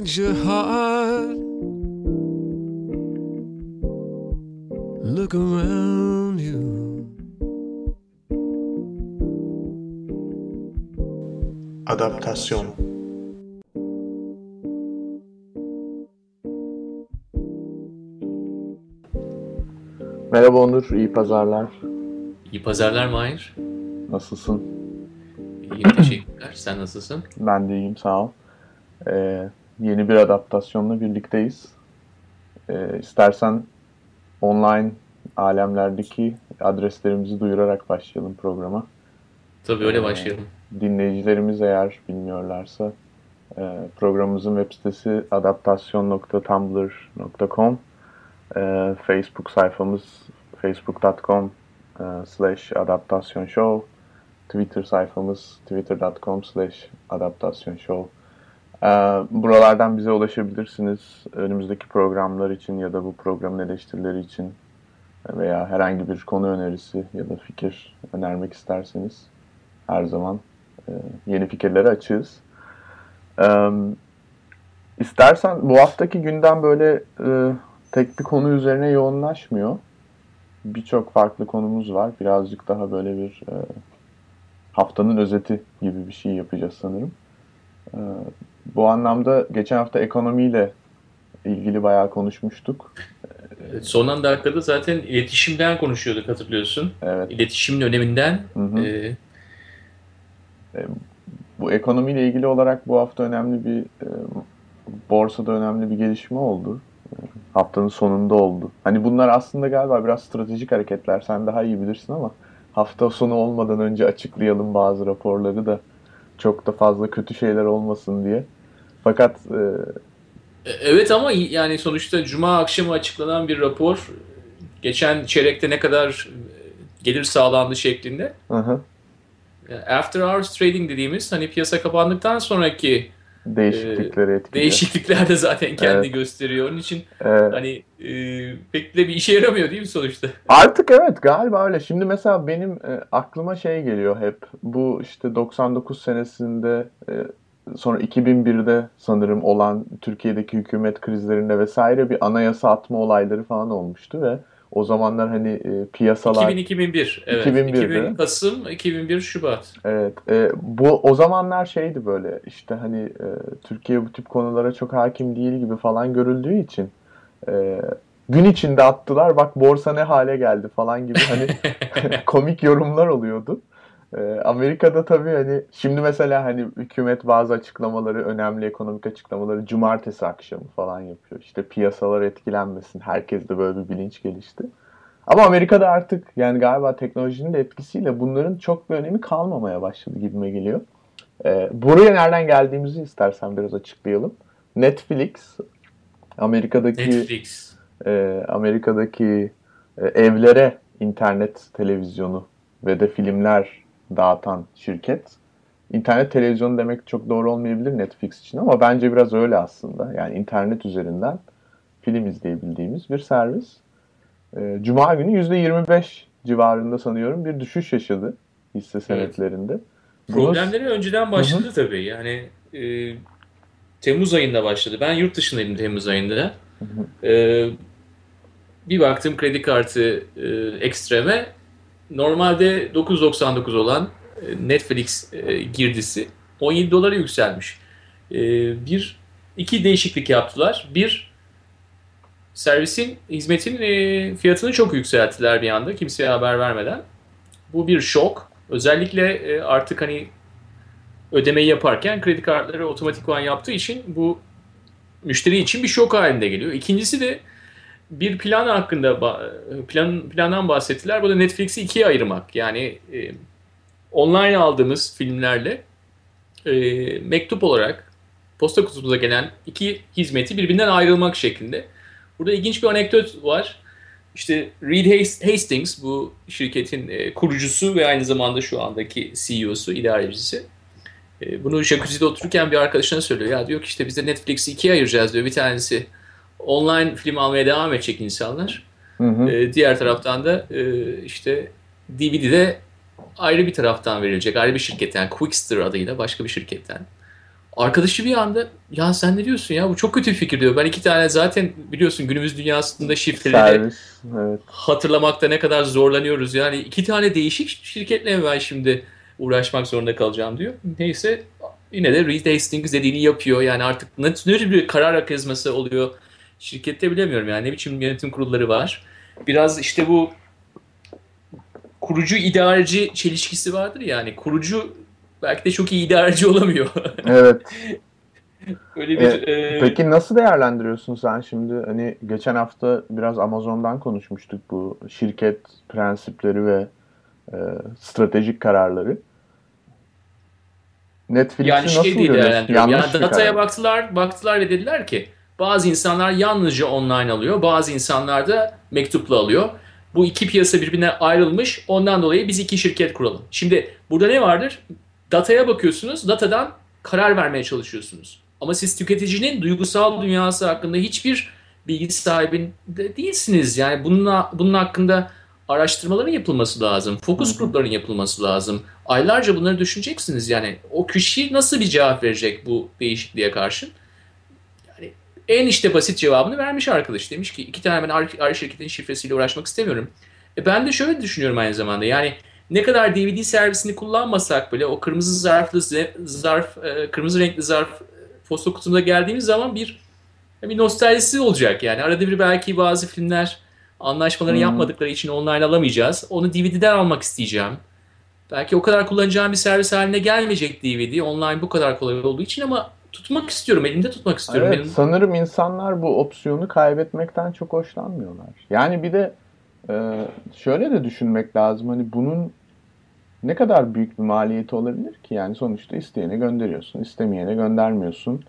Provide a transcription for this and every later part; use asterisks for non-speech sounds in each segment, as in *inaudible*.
change your heart. Look around you. Adaptasyon Merhaba Onur, iyi pazarlar. İyi pazarlar Mahir. Nasılsın? İyiyim teşekkürler. Sen nasılsın? Ben de iyiyim sağ ol. Ee, yeni bir adaptasyonla birlikteyiz. Ee, istersen online alemlerdeki adreslerimizi duyurarak başlayalım programa. Tabii öyle başlayalım. Dinleyicilerimiz eğer bilmiyorlarsa e, programımızın web sitesi adaptasyon.tumblr.com e, Facebook sayfamız facebook.com e, slash adaptasyon show Twitter sayfamız twitter.com slash adaptasyon show Buralardan bize ulaşabilirsiniz. Önümüzdeki programlar için ya da bu programın eleştirileri için veya herhangi bir konu önerisi ya da fikir önermek isterseniz her zaman e, yeni fikirlere açığız. E, istersen bu haftaki gündem böyle e, tek bir konu üzerine yoğunlaşmıyor. Birçok farklı konumuz var. Birazcık daha böyle bir e, haftanın özeti gibi bir şey yapacağız sanırım. Bu anlamda geçen hafta ekonomiyle ilgili bayağı konuşmuştuk. Son anda dakikada zaten iletişimden konuşuyorduk hatırlıyorsun. Evet. İletişimin öneminden. Hı hı. E, E, bu ekonomiyle ilgili olarak bu hafta önemli bir e, borsada önemli bir gelişme oldu. E, haftanın sonunda oldu. Hani bunlar aslında galiba biraz stratejik hareketler. Sen daha iyi bilirsin ama hafta sonu olmadan önce açıklayalım bazı raporları da çok da fazla kötü şeyler olmasın diye. Fakat e, evet ama yani sonuçta Cuma akşamı açıklanan bir rapor geçen çeyrekte ne kadar gelir sağlandı şeklinde. hı hı, After hours trading dediğimiz hani piyasa kapandıktan sonraki değişiklikleri etkiliyor. değişiklikler de zaten kendi Evet. gösteriyor. Onun için E, hani e, pek de bir işe yaramıyor değil mi sonuçta? Artık evet galiba öyle. Şimdi mesela benim e, aklıma şey geliyor hep. Bu işte 99 senesinde e, sonra 2001'de sanırım olan Türkiye'deki hükümet krizlerinde vesaire bir anayasa atma olayları falan olmuştu ve o zamanlar hani e, piyasalar 2000-2001. Evet. 2001'de. 2000 Kasım, 2001 Şubat. Evet, e, bu o zamanlar şeydi böyle işte hani e, Türkiye bu tip konulara çok hakim değil gibi falan görüldüğü için e, gün içinde attılar bak borsa ne hale geldi falan gibi hani *laughs* *laughs* komik yorumlar oluyordu. E, Amerika'da tabii hani şimdi mesela hani hükümet bazı açıklamaları önemli ekonomik açıklamaları cumartesi akşamı falan yapıyor. İşte piyasalar etkilenmesin. Herkes de böyle bir bilinç gelişti. Ama Amerika'da artık yani galiba teknolojinin de etkisiyle bunların çok bir önemi kalmamaya başladı gibime geliyor. Ee, buraya nereden geldiğimizi istersen biraz açıklayalım. Netflix, Amerika'daki Netflix. e, Amerika'daki e, evlere internet televizyonu ve de filmler dağıtan şirket. İnternet televizyonu demek çok doğru olmayabilir Netflix için ama bence biraz öyle aslında. Yani internet üzerinden film izleyebildiğimiz bir servis. E, Cuma günü %25 civarında sanıyorum bir düşüş yaşadı hisse senetlerinde. Bunu- Problemleri önceden başladı tabii. Yani e, Temmuz ayında başladı. Ben yurt dışındaydım Temmuz ayında. E, bir baktım kredi kartı e, ekstreme. Normalde 9.99 olan e, Netflix e, girdisi 17 dolara yükselmiş. E, bir iki değişiklik yaptılar. Bir servisin, hizmetin fiyatını çok yükselttiler bir anda kimseye haber vermeden. Bu bir şok. Özellikle artık hani ödemeyi yaparken kredi kartları otomatik olan yaptığı için bu müşteri için bir şok halinde geliyor. İkincisi de bir plan hakkında plan plandan bahsettiler. Bu da Netflix'i ikiye ayırmak. Yani e, online aldığımız filmlerle e, mektup olarak posta kutumuza gelen iki hizmeti birbirinden ayrılmak şeklinde. Burada ilginç bir anekdot var. İşte Reed Hast- Hastings bu şirketin e, kurucusu ve aynı zamanda şu andaki CEO'su, idarecisi. E, bunu jacuzzi'de otururken bir arkadaşına söylüyor. Ya diyor ki işte biz de Netflix'i ikiye ayıracağız diyor. Bir tanesi online film almaya devam edecek insanlar. Hı hı. E, diğer taraftan da e, işte DVD'de ayrı bir taraftan verilecek. Ayrı bir şirketten, Quickster adıyla başka bir şirketten. Arkadaşı bir anda ya sen ne diyorsun ya bu çok kötü bir fikir diyor. Ben iki tane zaten biliyorsun günümüz dünyasında şifreleri evet. hatırlamakta ne kadar zorlanıyoruz. Yani iki tane değişik şirketle ben şimdi uğraşmak zorunda kalacağım diyor. Neyse yine de Reed Hastings dediğini yapıyor. Yani artık ne, ne bir karar akızması oluyor şirkette bilemiyorum yani ne biçim yönetim kurulları var. Biraz işte bu kurucu idareci çelişkisi vardır yani kurucu belki de çok iyi idareci olamıyor. *laughs* Evet. Öyle bir, e, e... Peki nasıl değerlendiriyorsun sen şimdi? Hani geçen hafta biraz Amazon'dan konuşmuştuk bu şirket prensipleri ve e, stratejik kararları. Netflix'i yani nasıl şey görüyorsun? Yani dataya baktılar, baktılar ve dediler ki bazı insanlar yalnızca online alıyor, bazı insanlar da mektupla alıyor. Bu iki piyasa birbirine ayrılmış. Ondan dolayı biz iki şirket kuralım. Şimdi burada ne vardır? Dataya bakıyorsunuz, datadan karar vermeye çalışıyorsunuz. Ama siz tüketicinin duygusal dünyası hakkında hiçbir bilgi sahibinde değilsiniz. Yani bununla, bunun hakkında araştırmaların yapılması lazım. Fokus grupların yapılması lazım. Aylarca bunları düşüneceksiniz. Yani o kişi nasıl bir cevap verecek bu değişikliğe karşı? En işte basit cevabını vermiş arkadaş. Demiş ki iki tane ben ayrı şirketin şifresiyle uğraşmak istemiyorum. E ben de şöyle düşünüyorum aynı zamanda. Yani ne kadar DVD servisini kullanmasak bile o kırmızı zarflı zarf, e, kırmızı renkli zarf e, posta kutumda geldiğimiz zaman bir bir nostaljisi olacak. Yani arada bir belki bazı filmler anlaşmalarını hmm. yapmadıkları için online alamayacağız. Onu DVD'den almak isteyeceğim. Belki o kadar kullanacağım bir servis haline gelmeyecek DVD. Online bu kadar kolay olduğu için ama tutmak istiyorum. Elimde tutmak istiyorum. Evet, Benim... sanırım insanlar bu opsiyonu kaybetmekten çok hoşlanmıyorlar. Yani bir de e, şöyle de düşünmek lazım. Hani bunun ne kadar büyük bir maliyeti olabilir ki? Yani sonuçta isteyene gönderiyorsun, istemeyene göndermiyorsun.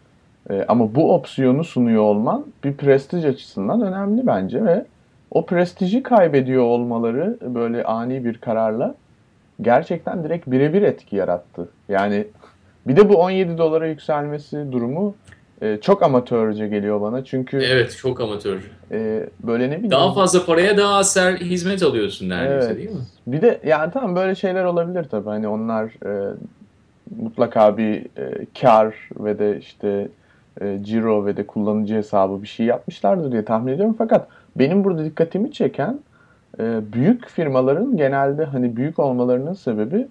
E, ama bu opsiyonu sunuyor olman bir prestij açısından önemli bence ve o prestiji kaybediyor olmaları böyle ani bir kararla gerçekten direkt birebir etki yarattı. Yani bir de bu 17 dolara yükselmesi durumu e, çok amatörce geliyor bana. Çünkü Evet, çok amatörce. E, böyle ne bileyim. Daha fazla paraya daha az ser, hizmet alıyorsun neredeyse evet. değil mi? Bir de yani tamam böyle şeyler olabilir tabii. Hani onlar e, mutlaka bir e, kar ve de işte e, ciro ve de kullanıcı hesabı bir şey yapmışlardır diye tahmin ediyorum. Fakat benim burada dikkatimi çeken e, büyük firmaların genelde hani büyük olmalarının sebebi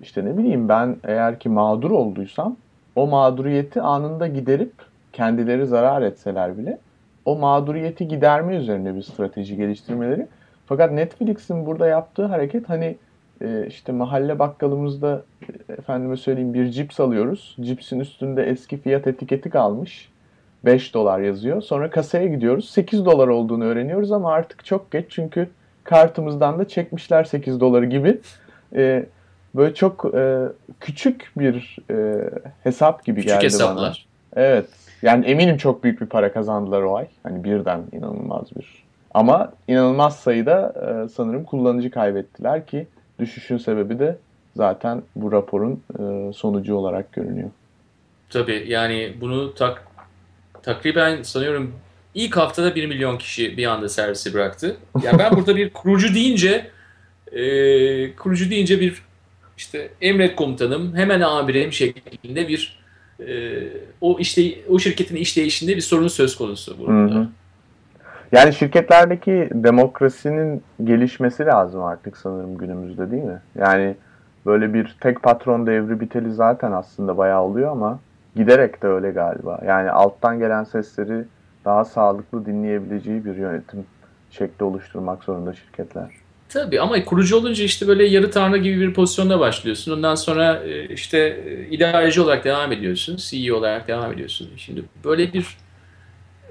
işte ne bileyim ben eğer ki mağdur olduysam o mağduriyeti anında giderip kendileri zarar etseler bile o mağduriyeti giderme üzerine bir strateji geliştirmeleri. Fakat Netflix'in burada yaptığı hareket hani e, işte mahalle bakkalımızda e, efendime söyleyeyim bir cips alıyoruz. Cipsin üstünde eski fiyat etiketi kalmış. 5 dolar yazıyor. Sonra kasaya gidiyoruz. 8 dolar olduğunu öğreniyoruz ama artık çok geç çünkü kartımızdan da çekmişler 8 doları gibi. E, böyle çok e, küçük bir e, hesap gibi küçük geldi hesaplar. bana. Evet. Yani eminim çok büyük bir para kazandılar o ay. Hani birden inanılmaz bir. Ama inanılmaz sayıda e, sanırım kullanıcı kaybettiler ki düşüşün sebebi de zaten bu raporun e, sonucu olarak görünüyor. Tabii yani bunu tak takriben sanıyorum ilk haftada 1 milyon kişi bir anda servisi bıraktı. Yani ben burada bir kurucu deyince e, kurucu deyince bir işte emret komutanım hemen amirim şeklinde bir e, o işte o şirketin işleyişinde bir sorun söz konusu burada. Hı hı. Yani şirketlerdeki demokrasinin gelişmesi lazım artık sanırım günümüzde değil mi? Yani böyle bir tek patron devri biteli zaten aslında bayağı oluyor ama giderek de öyle galiba. Yani alttan gelen sesleri daha sağlıklı dinleyebileceği bir yönetim şekli oluşturmak zorunda şirketler. Tabii ama kurucu olunca işte böyle yarı tanrı gibi bir pozisyonda başlıyorsun. Ondan sonra e, işte e, idareci olarak devam ediyorsun. CEO olarak devam ediyorsun. Şimdi böyle bir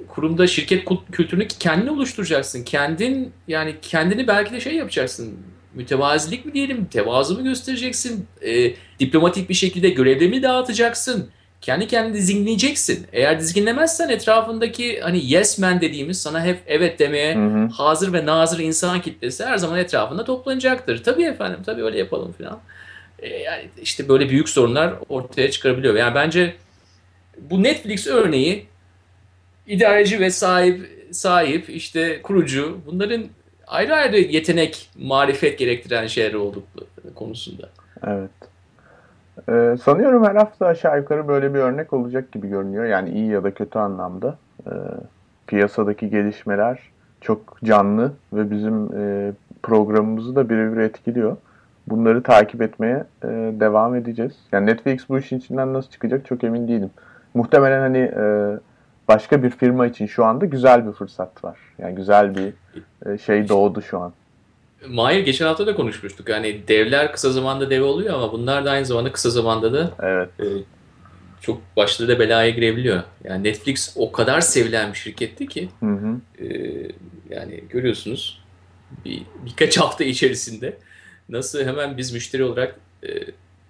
kurumda şirket kültürünü kendin oluşturacaksın. Kendin yani kendini belki de şey yapacaksın. Mütevazilik mi diyelim, tevazu mu göstereceksin? E, diplomatik bir şekilde görevlerini dağıtacaksın kendi kendini dizginleyeceksin. Eğer dizginlemezsen etrafındaki hani yes man dediğimiz sana hep evet demeye hı hı. hazır ve nazır insan kitlesi her zaman etrafında toplanacaktır. Tabii efendim tabii öyle yapalım falan. E, yani işte böyle büyük sorunlar ortaya çıkarabiliyor. Yani bence bu Netflix örneği idareci ve sahip sahip işte kurucu bunların ayrı ayrı yetenek, marifet gerektiren şeyler oldukları konusunda. Evet. Ee, sanıyorum her hafta aşağı yukarı böyle bir örnek olacak gibi görünüyor. Yani iyi ya da kötü anlamda. Ee, piyasadaki gelişmeler çok canlı ve bizim e, programımızı da birebir etkiliyor. Bunları takip etmeye e, devam edeceğiz. Yani Netflix bu işin içinden nasıl çıkacak çok emin değilim. Muhtemelen hani e, başka bir firma için şu anda güzel bir fırsat var. Yani güzel bir e, şey doğdu şu an. Mahir geçen hafta da konuşmuştuk. Yani devler kısa zamanda dev oluyor ama bunlar da aynı zamanda kısa zamanda da Evet. e, çok başları da belaya girebiliyor. Yani Netflix o kadar sevilen bir şirketti ki Hı hı. e, yani görüyorsunuz bir, birkaç hafta içerisinde nasıl hemen biz müşteri olarak e,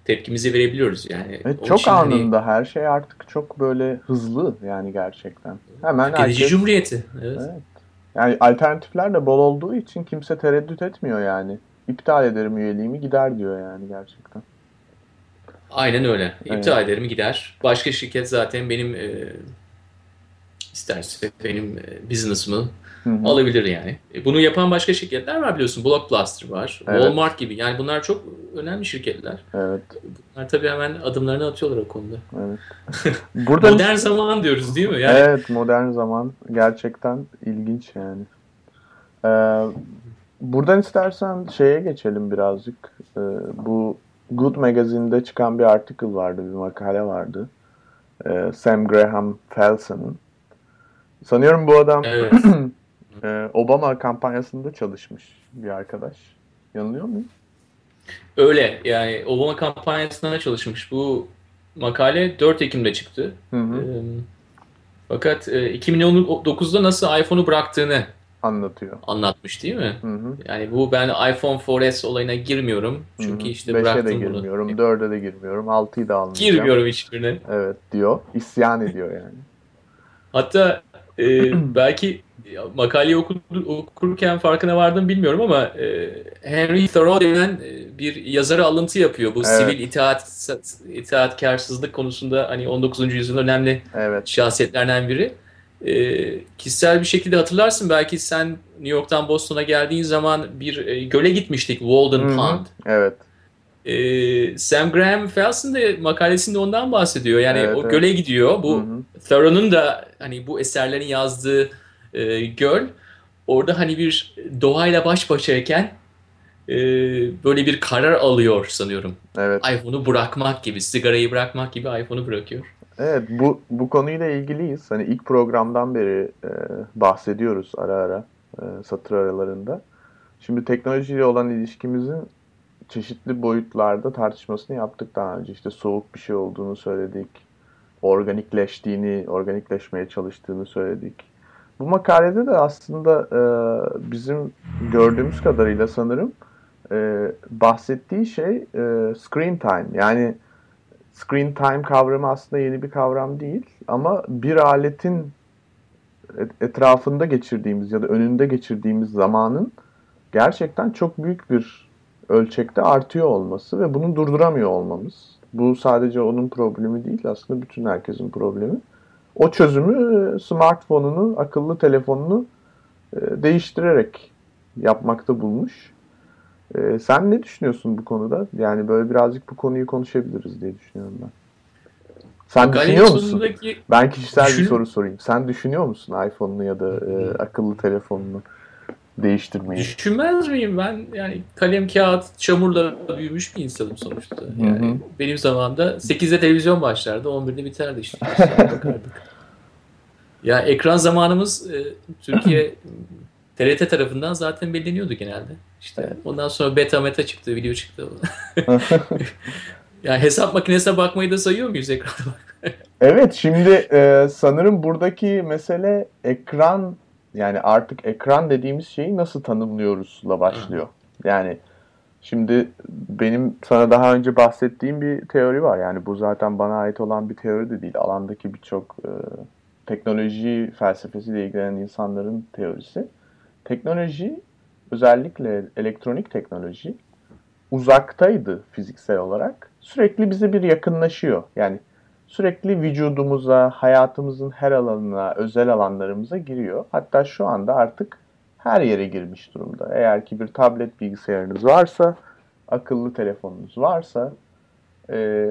tepkimizi verebiliyoruz. Yani Evet, çok hani anında her şey artık çok böyle hızlı yani gerçekten. Hemen herkes, cumhuriyeti. Evet. Evet. Yani alternatifler de bol olduğu için kimse tereddüt etmiyor yani. İptal ederim üyeliğimi gider diyor yani gerçekten. Aynen öyle. İptal ederim gider. Başka şirket zaten benim e, isterse benim e, business'ımı alabilir yani. E, bunu yapan başka şirketler var biliyorsun. Blockbuster var. Evet. Walmart gibi. Yani bunlar çok önemli şirketler. Evet, Bunlar tabii hemen adımlarını atıyorlar o konuda. evet. *laughs* Burada Modern zaman diyoruz değil mi? Yani Evet, modern zaman gerçekten ilginç yani. Ee, buradan istersen şeye geçelim birazcık. Ee, bu Good Magazine'de çıkan bir article vardı, bir makale vardı. Ee, Sam Graham Felson'ın. Sanıyorum bu adam Evet. *clears throat* e, Obama kampanyasında çalışmış bir arkadaş. Yanılıyor muyum? Öyle. Yani Obama kampanyasına çalışmış. Bu makale 4 Ekim'de çıktı. Hı hı. E, fakat e, 2019'da nasıl iPhone'u bıraktığını Anlatıyor. anlatmış değil mi? Hı hı. Yani bu ben iPhone 4S olayına girmiyorum. Çünkü Hı hı. işte Beşe de bıraktım girmiyorum, bunu. dörde de girmiyorum, 6'yı da almayacağım. Girmiyorum hiçbirine. Evet diyor. İsyan ediyor yani. Hatta e, *clears throat* belki makaleyi oku- okurken farkına vardım bilmiyorum ama e, Henry Thoreau denen e, bir yazarı alıntı yapıyor. Bu Evet. sivil itaat itaatkarsızlık konusunda hani 19. yüzyılın önemli Evet. şahsiyetlerden biri. E, kişisel bir şekilde hatırlarsın belki sen New York'tan Boston'a geldiğin zaman bir e, göle gitmiştik Walden Hı hı. Pond. Evet. E, Sam Graham Felsen de makalesinde ondan bahsediyor. Yani Evet, o evet. göle gidiyor. Bu. Thoreau'nun da hani bu eserlerin yazdığı e, göl orada hani bir doğayla baş başayken e, böyle bir karar alıyor sanıyorum. Evet. iPhone'u bırakmak gibi, sigarayı bırakmak gibi iPhone'u bırakıyor. Evet bu bu konuyla ilgiliyiz. Hani ilk programdan beri e, bahsediyoruz ara ara e, satır aralarında. Şimdi teknolojiyle olan ilişkimizin çeşitli boyutlarda tartışmasını yaptık daha önce. İşte soğuk bir şey olduğunu söyledik. Organikleştiğini, organikleşmeye çalıştığını söyledik. Bu makalede de aslında e, bizim gördüğümüz kadarıyla sanırım e, bahsettiği şey e, screen time. Yani screen time kavramı aslında yeni bir kavram değil ama bir aletin et- etrafında geçirdiğimiz ya da önünde geçirdiğimiz zamanın gerçekten çok büyük bir ölçekte artıyor olması ve bunu durduramıyor olmamız. Bu sadece onun problemi değil aslında bütün herkesin problemi. O çözümü e, smartphone'unu, akıllı telefonunu e, değiştirerek yapmakta bulmuş. E, sen ne düşünüyorsun bu konuda? Yani böyle birazcık bu konuyu konuşabiliriz diye düşünüyorum ben. Sen Makalenin düşünüyor musun? sonundaki Ben kişisel bir Düşün- soru sorayım. Sen düşünüyor musun iPhone'unu ya da e, akıllı telefonunu değiştirmeyi? Düşünmez miyim ben yani kalem kağıt çamurla büyümüş bir insanım sonuçta. Yani Hı hı. benim zamanımda 8'de televizyon başlardı 11'de biterdi işte. *laughs* Ya ekran zamanımız e, Türkiye *clears throat* TRT tarafından zaten belirleniyordu genelde. İşte ondan sonra beta meta çıktı, video çıktı. *laughs* *laughs* yani hesap makinesine bakmayı da sayıyor muyuz ekranda? Evet şimdi e, sanırım buradaki mesele ekran yani artık ekran dediğimiz şeyi nasıl tanımlıyoruzla başlıyor. Yani şimdi benim sana daha önce bahsettiğim bir teori var. Yani bu zaten bana ait olan bir teori de değil. Alandaki birçok e, teknoloji felsefesiyle ilgilenen insanların teorisi. Teknoloji özellikle elektronik teknoloji uzaktaydı fiziksel olarak. Sürekli bize bir yakınlaşıyor. Yani sürekli vücudumuza, hayatımızın her alanına, özel alanlarımıza giriyor. Hatta şu anda artık her yere girmiş durumda. Eğer ki bir tablet bilgisayarınız varsa, akıllı telefonunuz varsa, e,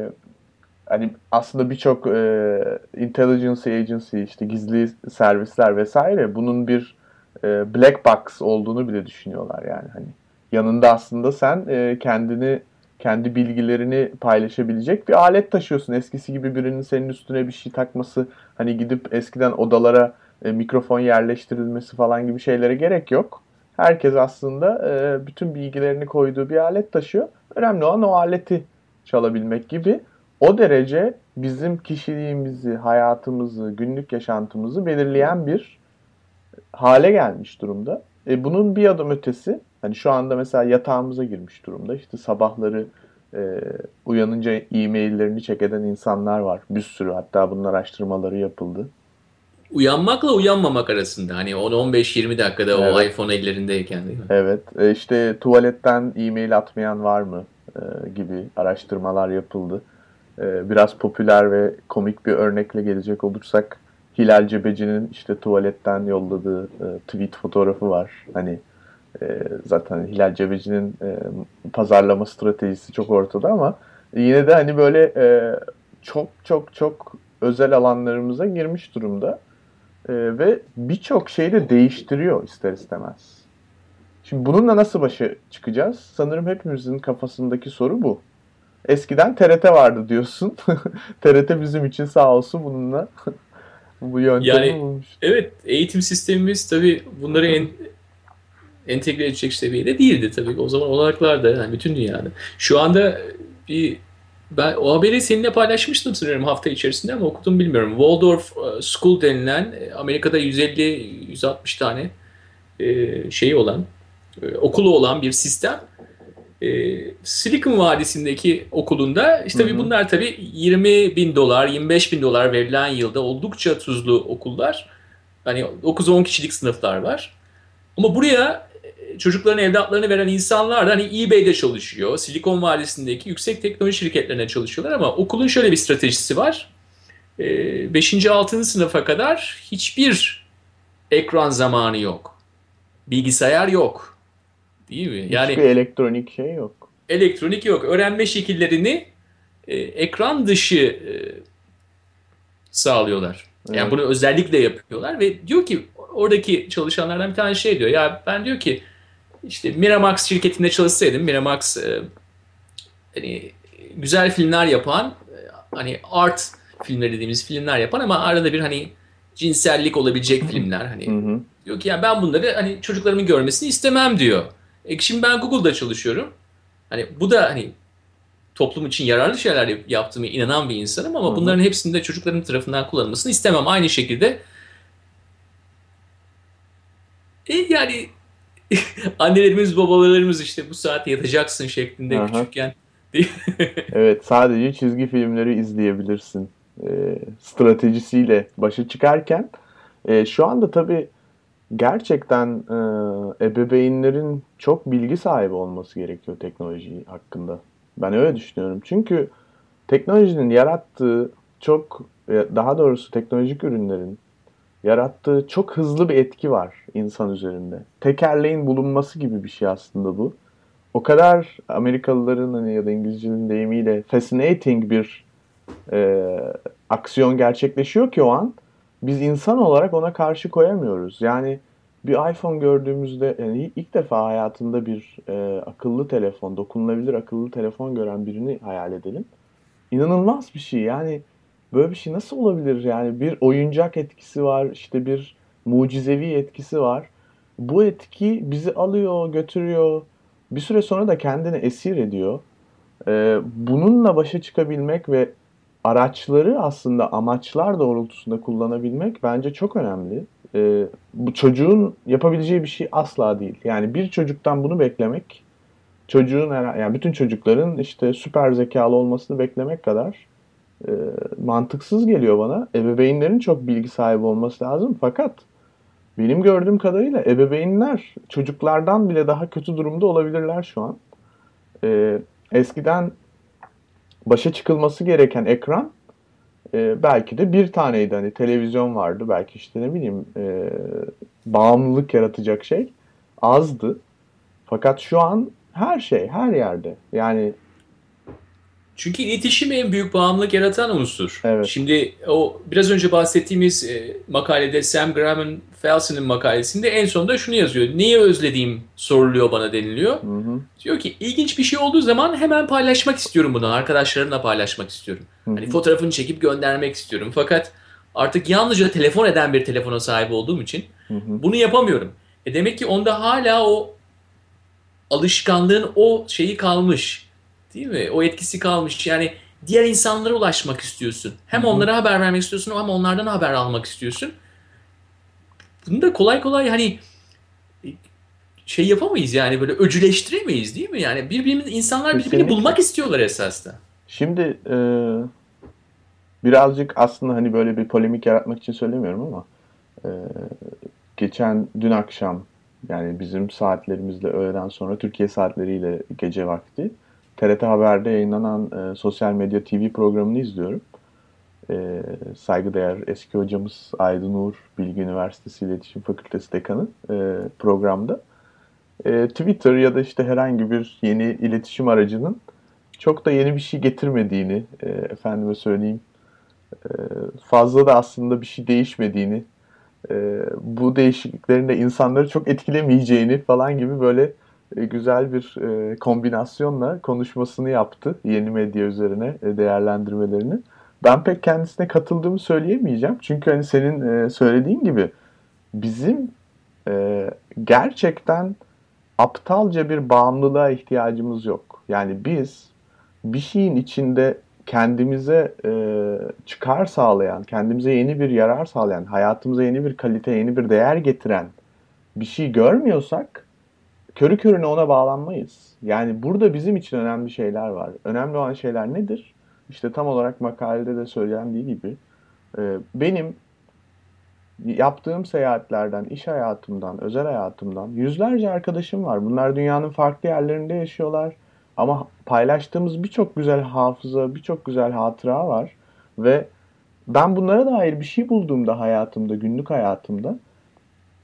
hani aslında birçok e, intelligence agency işte gizli servisler vesaire bunun bir e, black box olduğunu bile düşünüyorlar yani hani yanında aslında sen e, kendini kendi bilgilerini paylaşabilecek bir alet taşıyorsun. Eskisi gibi birinin senin üstüne bir şey takması, hani gidip eskiden odalara e, mikrofon yerleştirilmesi falan gibi şeylere gerek yok. Herkes aslında e, bütün bilgilerini koyduğu bir alet taşıyor. Önemli olan o aleti çalabilmek gibi. O derece bizim kişiliğimizi, hayatımızı, günlük yaşantımızı belirleyen bir hale gelmiş durumda. E, bunun bir adım ötesi Hani şu anda mesela yatağımıza girmiş durumda. İşte sabahları e, uyanınca e-maillerini çek eden insanlar var. Bir sürü hatta bunun araştırmaları yapıldı. Uyanmakla uyanmamak arasında hani 10-15-20 dakikada evet. o iPhone ellerindeyken değil mi? Evet. E, işte tuvaletten e-mail atmayan var mı e, gibi araştırmalar yapıldı. E, biraz popüler ve komik bir örnekle gelecek olursak Hilal Cebeci'nin işte tuvaletten yolladığı e, tweet fotoğrafı var. Hani e, zaten Hilal Cebeci'nin e, pazarlama stratejisi çok ortada ama yine de hani böyle e, çok çok çok özel alanlarımıza girmiş durumda. E, ve birçok şeyi de değiştiriyor ister istemez. Şimdi bununla nasıl başa çıkacağız? Sanırım hepimizin kafasındaki soru bu. Eskiden TRT vardı diyorsun. *laughs* TRT bizim için sağ olsun bununla *laughs* bu yöntemi yani, bulmuş. Evet eğitim sistemimiz tabii bunları en, entegre edecek seviyede değildi tabii. O zaman olanaklar yani bütün dünyada. Şu anda bir ben o haberi seninle paylaşmıştım sanıyorum hafta içerisinde ama okudum bilmiyorum. Waldorf e, School denilen e, Amerika'da 150-160 tane e, şeyi olan, okulu olan bir sistem. Silicon Vadisi'ndeki okulunda işte tabii bunlar tabii 20 bin dolar, 25 bin dolar verilen yılda oldukça tuzlu okullar. Hani 9-10 kişilik sınıflar var. Ama buraya çocukların evlatlarını veren insanlar da hani eBay'de çalışıyor. Silikon Vadisi'ndeki yüksek teknoloji şirketlerine çalışıyorlar ama okulun şöyle bir stratejisi var. 5. Ee, 6. sınıfa kadar hiçbir ekran zamanı yok. Bilgisayar yok. Değil mi? Yani Hiçbir elektronik şey yok. Elektronik yok. Öğrenme şekillerini e, ekran dışı e, sağlıyorlar. Yani evet. bunu özellikle yapıyorlar ve diyor ki oradaki çalışanlardan bir tane şey diyor. Ya ben diyor ki işte Miramax şirketinde çalışsaydım Miramax e, hani güzel filmler yapan e, hani art filmleri dediğimiz filmler yapan ama arada bir hani cinsellik olabilecek filmler hani diyor ki ya ben bunları hani çocuklarımın görmesini istemem diyor. E şimdi ben Google'da çalışıyorum. Hani bu da hani toplum için yararlı şeyler yaptığımı inanan bir insanım ama bunların hepsini de çocukların tarafından kullanılmasını istemem. Aynı şekilde e yani *laughs* annelerimiz babalarımız işte bu saate yatacaksın şeklinde Aha. küçükken. *laughs* evet sadece çizgi filmleri izleyebilirsin e, stratejisiyle başa çıkarken e, şu anda tabii gerçekten e, ebeveynlerin çok bilgi sahibi olması gerekiyor teknoloji hakkında. Ben öyle düşünüyorum. Çünkü teknolojinin yarattığı çok e, daha doğrusu teknolojik ürünlerin yarattığı çok hızlı bir etki var insan üzerinde. Tekerleğin bulunması gibi bir şey aslında bu. O kadar Amerikalıların hani ya da İngilizcenin deyimiyle fascinating bir e, aksiyon gerçekleşiyor ki o an biz insan olarak ona karşı koyamıyoruz. Yani bir iPhone gördüğümüzde yani ilk defa hayatında bir e, akıllı telefon, dokunulabilir akıllı telefon gören birini hayal edelim. İnanılmaz bir şey. Yani Böyle bir şey nasıl olabilir? Yani bir oyuncak etkisi var, işte bir mucizevi etkisi var. Bu etki bizi alıyor, götürüyor. Bir süre sonra da kendini esir ediyor. Ee, bununla başa çıkabilmek ve araçları aslında amaçlar doğrultusunda kullanabilmek bence çok önemli. Ee, bu çocuğun yapabileceği bir şey asla değil. Yani bir çocuktan bunu beklemek, çocuğun yani bütün çocukların işte süper zekalı olmasını beklemek kadar e, mantıksız geliyor bana. Ebeveynlerin çok bilgi sahibi olması lazım. Fakat benim gördüğüm kadarıyla ebeveynler çocuklardan bile daha kötü durumda olabilirler şu an. E, eskiden başa çıkılması gereken ekran e, belki de bir taneydi. Hani televizyon vardı. Belki işte ne bileyim e, bağımlılık yaratacak şey azdı. Fakat şu an her şey her yerde. Yani Çünkü iletişim en büyük bağımlılık yaratan unsur. Evet. Şimdi o biraz önce bahsettiğimiz e, makalede Sam Graham'ın Felson'ın makalesinde en sonunda şunu yazıyor. Neyi özlediğim soruluyor bana deniliyor. Hı hı. Diyor ki ilginç bir şey olduğu zaman hemen paylaşmak istiyorum bunu. Arkadaşlarımla paylaşmak istiyorum. Hı hı. Hani fotoğrafını çekip göndermek istiyorum. Fakat artık yalnızca telefon eden bir telefona sahip olduğum için Hı hı. bunu yapamıyorum. E demek ki onda hala o alışkanlığın o şeyi kalmış. Değil mi? O etkisi kalmış. Yani diğer insanlara ulaşmak istiyorsun. Hem onlara haber vermek istiyorsun hem onlardan haber almak istiyorsun. Bunu da kolay kolay hani şey yapamayız yani böyle öcüleştiremeyiz değil mi? Yani birbirimiz insanlar birbirini Kesinlikle. bulmak istiyorlar esas da. Şimdi e, birazcık aslında hani böyle bir polemik yaratmak için söylemiyorum ama e, geçen dün akşam yani bizim saatlerimizle öğleden sonra Türkiye saatleriyle gece vakti TRT Haber'de yayınlanan e, sosyal medya TV programını izliyorum. E, saygıdeğer eski hocamız Aydın Uğur Bilgi Üniversitesi İletişim Fakültesi Dekanı e, programda. E, Twitter ya da işte herhangi bir yeni iletişim aracının çok da yeni bir şey getirmediğini, e, efendime söyleyeyim, e, fazla da aslında bir şey değişmediğini, e, bu değişikliklerin de insanları çok etkilemeyeceğini falan gibi böyle güzel bir e, kombinasyonla konuşmasını yaptı yeni medya üzerine e, değerlendirmelerini. Ben pek kendisine katıldığımı söyleyemeyeceğim. Çünkü hani senin e, söylediğin gibi bizim e, gerçekten aptalca bir bağımlılığa ihtiyacımız yok. Yani biz bir şeyin içinde kendimize e, çıkar sağlayan, kendimize yeni bir yarar sağlayan, hayatımıza yeni bir kalite, yeni bir değer getiren bir şey görmüyorsak körü körüne ona bağlanmayız. Yani burada bizim için önemli şeyler var. Önemli olan şeyler nedir? İşte tam olarak makalede de söylendiği gibi e, benim yaptığım seyahatlerden, iş hayatımdan, özel hayatımdan yüzlerce arkadaşım var. Bunlar dünyanın farklı yerlerinde yaşıyorlar. Ama paylaştığımız birçok güzel hafıza, birçok güzel hatıra var. Ve ben bunlara dair bir şey bulduğumda hayatımda, günlük hayatımda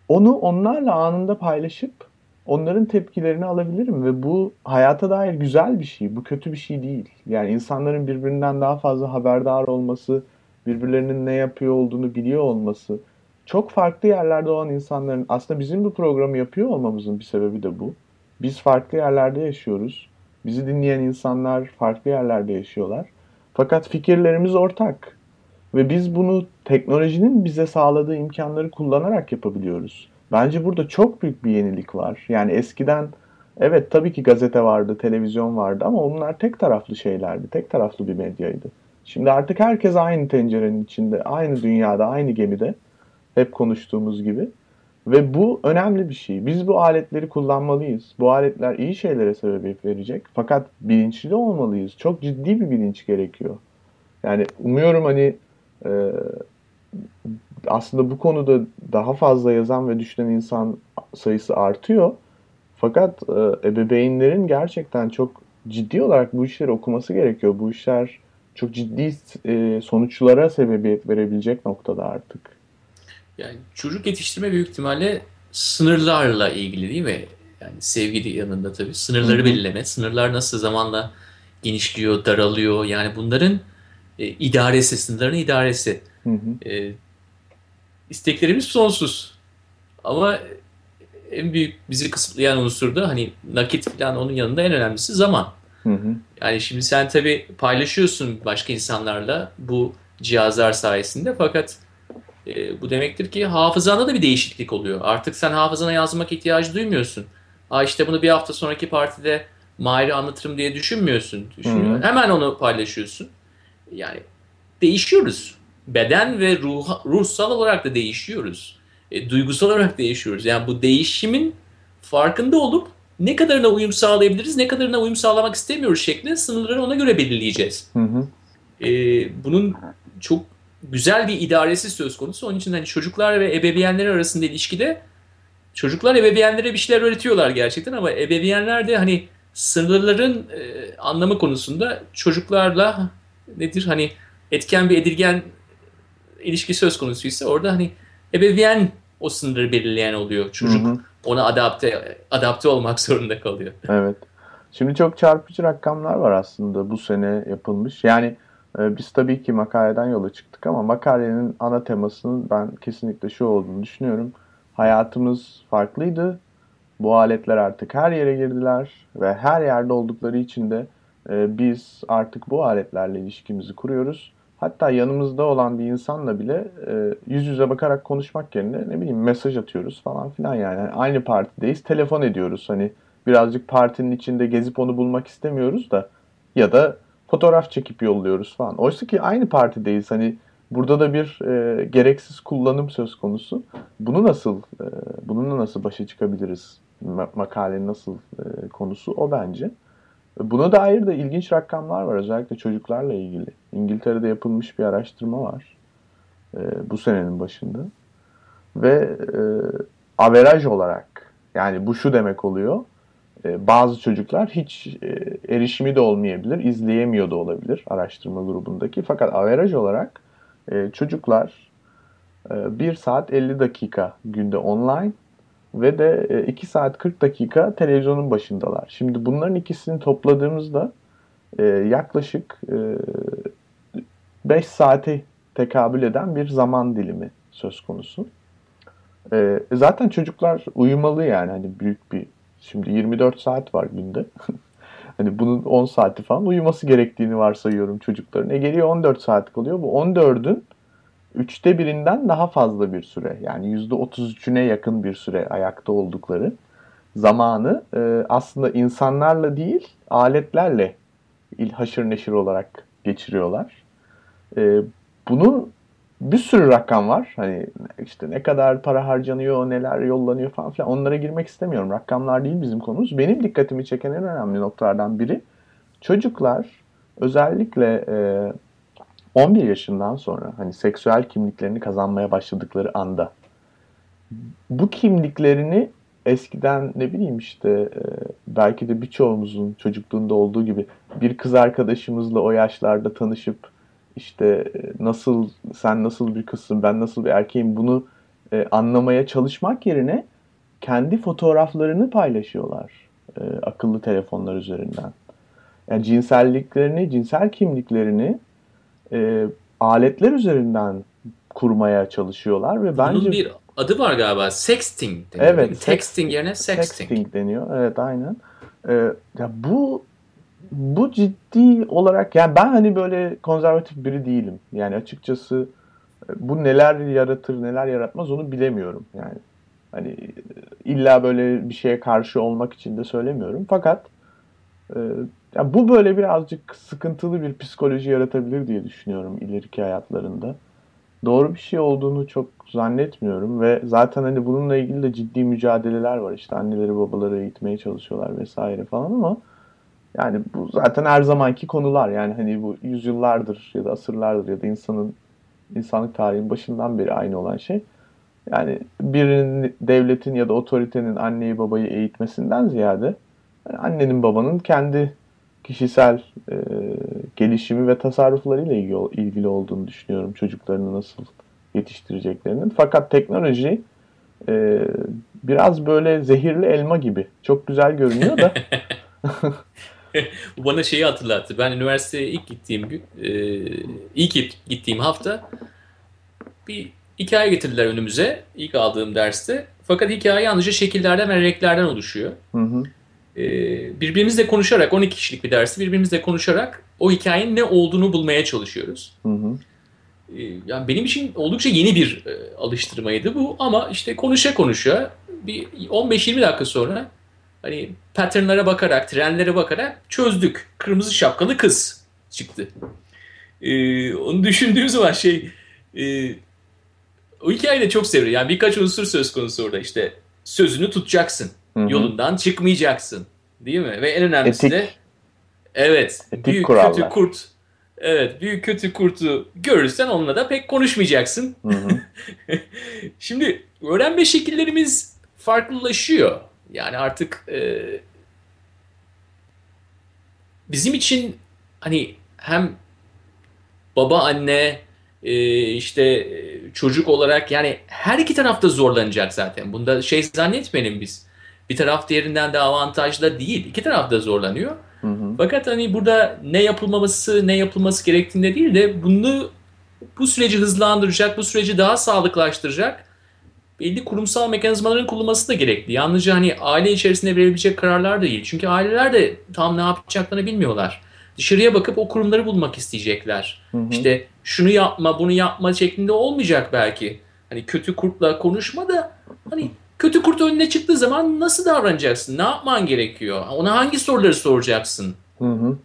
onu onlarla anında paylaşıp onların tepkilerini alabilirim ve bu hayata dair güzel bir şey. Bu kötü bir şey değil. Yani insanların birbirinden daha fazla haberdar olması, birbirlerinin ne yapıyor olduğunu biliyor olması, çok farklı yerlerde olan insanların aslında bizim bu programı yapıyor olmamızın bir sebebi de bu. Biz farklı yerlerde yaşıyoruz. Bizi dinleyen insanlar farklı yerlerde yaşıyorlar. Fakat fikirlerimiz ortak. Ve biz bunu teknolojinin bize sağladığı imkanları kullanarak yapabiliyoruz. Bence burada çok büyük bir yenilik var. Yani eskiden evet tabii ki gazete vardı, televizyon vardı ama onlar tek taraflı şeylerdi. Tek taraflı bir medyaydı. Şimdi artık herkes aynı tencerenin içinde, aynı dünyada, aynı gemide. Hep konuştuğumuz gibi. Ve bu önemli bir şey. Biz bu aletleri kullanmalıyız. Bu aletler iyi şeylere sebebiyet verecek. Fakat bilinçli olmalıyız. Çok ciddi bir bilinç gerekiyor. Yani umuyorum hani e, aslında bu konuda daha fazla yazan ve düşünen insan sayısı artıyor. Fakat e, ebeveynlerin gerçekten çok ciddi olarak bu işleri okuması gerekiyor. Bu işler çok ciddi e, sonuçlara sebebiyet verebilecek noktada artık. Yani çocuk yetiştirme büyük ihtimalle sınırlarla ilgili değil mi? Yani sevgi yanında tabii sınırları Hı hı. belirleme. Sınırlar nasıl zamanla genişliyor, daralıyor. Yani bunların e, idaresi, sınırların idaresi. Hı hı. E, isteklerimiz sonsuz. Ama en büyük bizi kısıtlayan unsur da hani nakit falan onun yanında en önemlisi zaman. Hı hı. Yani şimdi sen tabii paylaşıyorsun başka insanlarla bu cihazlar sayesinde fakat e, bu demektir ki hafızanda da bir değişiklik oluyor. Artık sen hafızana yazmak ihtiyacı duymuyorsun. Aa işte bunu bir hafta sonraki partide Mahir'e anlatırım diye düşünmüyorsun. Düşünüyor. Hemen onu paylaşıyorsun. Yani değişiyoruz. Beden ve ruh, ruhsal olarak da değişiyoruz. E, duygusal olarak değişiyoruz. Yani bu değişimin farkında olup ne kadarına uyum sağlayabiliriz, ne kadarına uyum sağlamak istemiyoruz şeklinde sınırları ona göre belirleyeceğiz. Hı hı. E, bunun çok güzel bir idaresi söz konusu. Onun için hani çocuklar ve ebeveynler arasında ilişkide çocuklar ebeveynlere bir şeyler öğretiyorlar gerçekten ama ebeveynler de hani sınırların e, anlamı konusunda çocuklarla nedir hani etken bir edilgen ilişki söz konusuysa orada hani ebeveyn o sınırları belirleyen oluyor. Çocuk Hı hı. ona adapte adapte olmak zorunda kalıyor. Evet. Şimdi çok çarpıcı rakamlar var aslında bu sene yapılmış. Yani e, biz tabii ki makaleden yola çıktık ama makalenin ana temasının ben kesinlikle şu olduğunu düşünüyorum. Hayatımız farklıydı. Bu aletler artık her yere girdiler ve her yerde oldukları için de e, biz artık bu aletlerle ilişkimizi kuruyoruz. Hatta yanımızda olan bir insanla bile e, yüz yüze bakarak konuşmak yerine ne bileyim mesaj atıyoruz falan filan yani. yani aynı partideyiz, telefon ediyoruz. Hani birazcık partinin içinde gezip onu bulmak istemiyoruz da ya da fotoğraf çekip yolluyoruz falan. Oysa ki aynı partideyiz. Hani burada da bir e, gereksiz kullanım söz konusu. Bunu nasıl e, bununla nasıl başa çıkabiliriz? makalenin nasıl e, konusu o bence. Buna dair de ilginç rakamlar var özellikle çocuklarla ilgili. İngiltere'de yapılmış bir araştırma var e, bu senenin başında. Ve e, averaj olarak yani bu şu demek oluyor. E, bazı çocuklar hiç e, erişimi de olmayabilir, izleyemiyor da olabilir araştırma grubundaki. Fakat averaj olarak e, çocuklar e, 1 saat 50 dakika günde online ve de 2 e, saat 40 dakika televizyonun başındalar. Şimdi bunların ikisini topladığımızda e, yaklaşık 5 e, saate tekabül eden bir zaman dilimi söz konusu. Zaten çocuklar uyumalı yani hani büyük bir şimdi 24 saat var günde. *laughs* hani bunun 10 saati falan uyuması gerektiğini varsayıyorum çocukların. E geriye 14 saat kalıyor. Bu 14'ün üçte birinden daha fazla bir süre yani yüzde otuz üçüne yakın bir süre ayakta oldukları zamanı e, aslında insanlarla değil aletlerle haşır neşir olarak geçiriyorlar. E, bunun bir sürü rakam var. Hani işte ne kadar para harcanıyor, neler yollanıyor falan filan. Onlara girmek istemiyorum. Rakamlar değil bizim konumuz. Benim dikkatimi çeken en önemli noktalardan biri çocuklar özellikle e, 11 yaşından sonra hani seksüel kimliklerini kazanmaya başladıkları anda bu kimliklerini eskiden ne bileyim işte e, belki de birçoğumuzun çocukluğunda olduğu gibi bir kız arkadaşımızla o yaşlarda tanışıp işte e, nasıl sen nasıl bir kızsın ben nasıl bir erkeğim bunu e, anlamaya çalışmak yerine kendi fotoğraflarını paylaşıyorlar akıllı telefonlar üzerinden. Yani cinselliklerini, cinsel kimliklerini e, aletler üzerinden kurmaya çalışıyorlar ve bence Bunun bir adı var galiba sexting deniyor. Evet, texting yerine sexting. Sexting deniyor. Evet aynen. Ee, ya bu bu ciddi olarak yani ben hani böyle konservatif biri değilim. Yani açıkçası e, bu neler yaratır neler yaratmaz onu bilemiyorum yani. Hani illa böyle bir şeye karşı olmak için de söylemiyorum. Fakat e, ya bu böyle birazcık sıkıntılı bir psikoloji yaratabilir diye düşünüyorum ileriki hayatlarında. Doğru bir şey olduğunu çok zannetmiyorum ve zaten hani bununla ilgili de ciddi mücadeleler var. İşte anneleri babaları eğitmeye çalışıyorlar vesaire falan ama yani bu zaten her zamanki konular. Yani hani bu yüzyıllardır ya da asırlardır ya da insanın insanlık tarihinin başından beri aynı olan şey. Yani birinin devletin ya da otoritenin anneyi babayı eğitmesinden ziyade annenin babanın kendi kişisel e, gelişimi ve tasarruflarıyla ilgili, ilgili olduğunu düşünüyorum çocuklarını nasıl yetiştireceklerinin. Fakat teknoloji e, biraz böyle zehirli elma gibi. Çok güzel görünüyor da. *laughs* Bana şeyi hatırlattı. Ben üniversiteye ilk gittiğim gün, e, ilk gittiğim hafta bir hikaye getirdiler önümüze ilk aldığım derste. Fakat hikaye yalnızca şekillerden ve renklerden oluşuyor. Hı hı birbirimizle konuşarak 12 kişilik bir dersi birbirimizle konuşarak o hikayenin ne olduğunu bulmaya çalışıyoruz. Hı hı. E, yani benim için oldukça yeni bir e, alıştırmaydı bu ama işte konuşa konuşa bir 15-20 dakika sonra hani patternlara bakarak, trendlere bakarak çözdük. Kırmızı şapkalı kız çıktı. Ee, onu düşündüğüm zaman şey e, o hikayeyi de çok seviyorum. Yani birkaç unsur söz konusu orada. işte sözünü tutacaksın. Hı-hı. Yolundan çıkmayacaksın. Değil mi? Ve en önemlisi Etik. de evet, Etik büyük kurallar. kötü kurt. Evet, büyük kötü kurtu görürsen onunla da pek konuşmayacaksın. *laughs* Şimdi öğrenme şekillerimiz farklılaşıyor. Yani artık e, bizim için hani hem baba anne e, işte çocuk olarak yani her iki tarafta zorlanacak zaten. Bunda şey zannetmeyelim biz bir taraf diğerinden de avantajlı değil. İki taraf da zorlanıyor. Hı hı. Fakat hani burada ne yapılmaması ne yapılması gerektiğinde değil de bunu bu süreci hızlandıracak, bu süreci daha sağlıklaştıracak belli kurumsal mekanizmaların kullanılması da gerekli. Yalnızca hani aile içerisinde verilebilecek kararlar da değil. Çünkü aileler de tam ne yapacaklarını bilmiyorlar. Dışarıya bakıp o kurumları bulmak isteyecekler. Hı hı. İşte şunu yapma, bunu yapma şeklinde olmayacak belki. Hani kötü kurtla konuşma da hani kötü kurt önüne çıktığı zaman nasıl davranacaksın? Ne yapman gerekiyor? Ona hangi soruları soracaksın? Hı hı.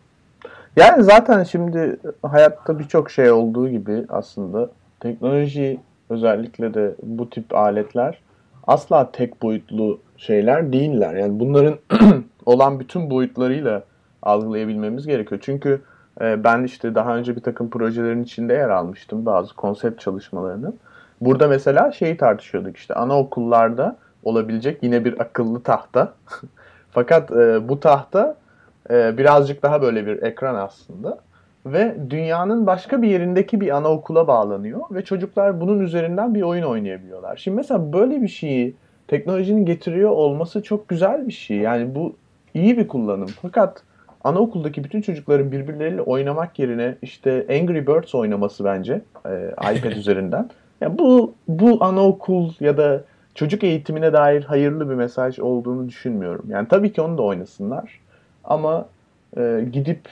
Yani zaten şimdi hayatta birçok şey olduğu gibi aslında teknoloji özellikle de bu tip aletler asla tek boyutlu şeyler değiller. Yani bunların *clears throat* olan bütün boyutlarıyla algılayabilmemiz gerekiyor. Çünkü e, ben işte daha önce bir takım projelerin içinde yer almıştım bazı konsept çalışmalarının. Burada mesela şeyi tartışıyorduk işte anaokullarda olabilecek yine bir akıllı tahta. *laughs* Fakat e, bu tahta e, birazcık daha böyle bir ekran aslında ve dünyanın başka bir yerindeki bir anaokula bağlanıyor ve çocuklar bunun üzerinden bir oyun oynayabiliyorlar. Şimdi mesela böyle bir şeyi teknolojinin getiriyor olması çok güzel bir şey. Yani bu iyi bir kullanım. Fakat anaokuldaki bütün çocukların birbirleriyle oynamak yerine işte Angry Birds oynaması bence e, iPad *laughs* üzerinden. Yani bu bu anaokul ya da çocuk eğitimine dair hayırlı bir mesaj olduğunu düşünmüyorum. Yani tabii ki onu da oynasınlar ama e, gidip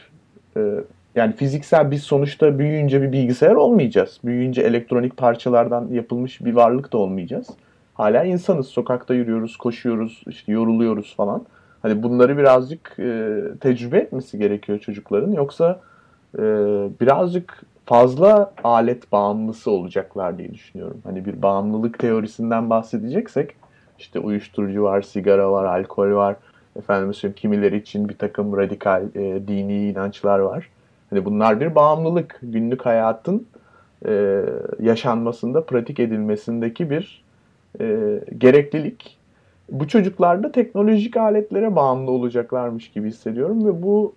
e, yani fiziksel biz sonuçta büyüyünce bir bilgisayar olmayacağız. Büyüyünce elektronik parçalardan yapılmış bir varlık da olmayacağız. Hala insanız. Sokakta yürüyoruz, koşuyoruz, işte yoruluyoruz falan. Hani bunları birazcık e, tecrübe etmesi gerekiyor çocukların. Yoksa e, birazcık fazla alet bağımlısı olacaklar diye düşünüyorum. Hani bir bağımlılık teorisinden bahsedeceksek işte uyuşturucu var, sigara var, alkol var. Efendim söyleyeyim kimileri için bir takım radikal e, dini inançlar var. Hani bunlar bir bağımlılık. Günlük hayatın e, yaşanmasında, pratik edilmesindeki bir e, gereklilik. Bu çocuklar da teknolojik aletlere bağımlı olacaklarmış gibi hissediyorum ve bu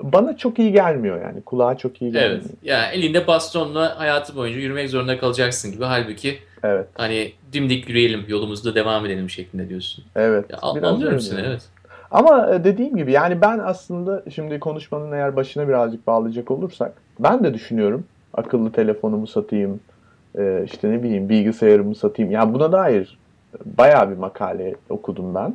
bana çok iyi gelmiyor yani. Kulağa çok iyi gelmiyor. Evet. Ya yani elinde bastonla hayatı boyunca yürümek zorunda kalacaksın gibi. Halbuki evet. hani dimdik yürüyelim, yolumuzda devam edelim şeklinde diyorsun. Evet. Ya, anlıyorum seni evet. Ama e, dediğim gibi yani ben aslında şimdi konuşmanın eğer başına birazcık bağlayacak olursak ben de düşünüyorum akıllı telefonumu satayım e, işte ne bileyim bilgisayarımı satayım. Yani buna dair bayağı bir makale okudum ben.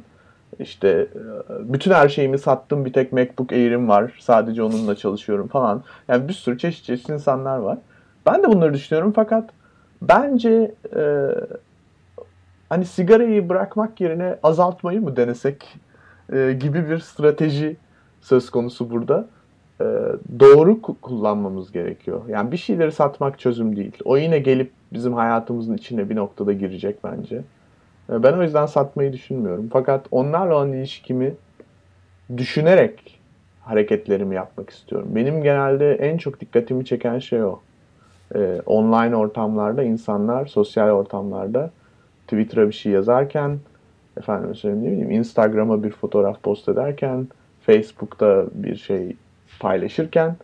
İşte e, bütün her şeyimi sattım bir tek MacBook Air'im var. Sadece onunla çalışıyorum falan. Yani bir sürü çeşit çeşit insanlar var. Ben de bunları düşünüyorum fakat bence e, hani sigarayı bırakmak yerine azaltmayı mı denesek e, gibi bir strateji söz konusu burada. E, doğru kullanmamız gerekiyor. Yani bir şeyleri satmak çözüm değil. O yine gelip bizim hayatımızın içine bir noktada girecek bence. E, ben o yüzden satmayı düşünmüyorum. Fakat onlarla olan ilişkimi düşünerek hareketlerimi yapmak istiyorum. Benim genelde en çok dikkatimi çeken şey o. Ee, online ortamlarda insanlar, sosyal ortamlarda Twitter'a bir şey yazarken efendim söyleyeyim ne bileyim Instagram'a bir fotoğraf post ederken, Facebook'ta bir şey paylaşırken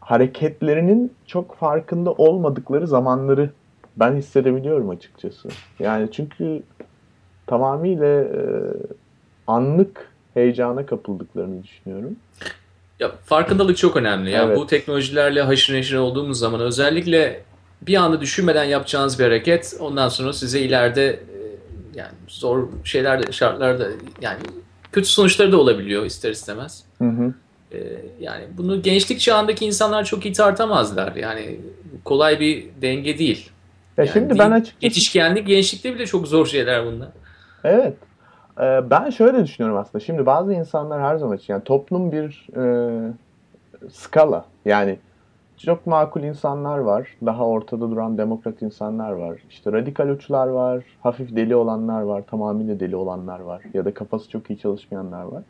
hareketlerinin çok farkında olmadıkları zamanları ben hissedebiliyorum açıkçası. Yani çünkü tamamıyla e, anlık heyecana kapıldıklarını düşünüyorum. Ya farkındalık çok önemli. Ya evet. bu teknolojilerle haşır neşir olduğumuz zaman özellikle bir anda düşünmeden yapacağınız bir hareket ondan sonra size ileride yani zor şeyler şartlarda yani kötü sonuçları da olabiliyor ister istemez. Hı hı. Ee, yani bunu gençlik çağındaki insanlar çok iyi tartamazlar. Yani kolay bir denge değil. Ya yani şimdi ben açıkçası... Yetişkenlik, gençlikte bile çok zor şeyler bunlar. Evet. Ee, ben şöyle düşünüyorum aslında. Şimdi bazı insanlar her zaman için yani toplum bir e, skala. Yani çok makul insanlar var. Daha ortada duran demokrat insanlar var. İşte radikal uçlar var. Hafif deli olanlar var. Tamamıyla deli olanlar var. Ya da kafası çok iyi çalışmayanlar var.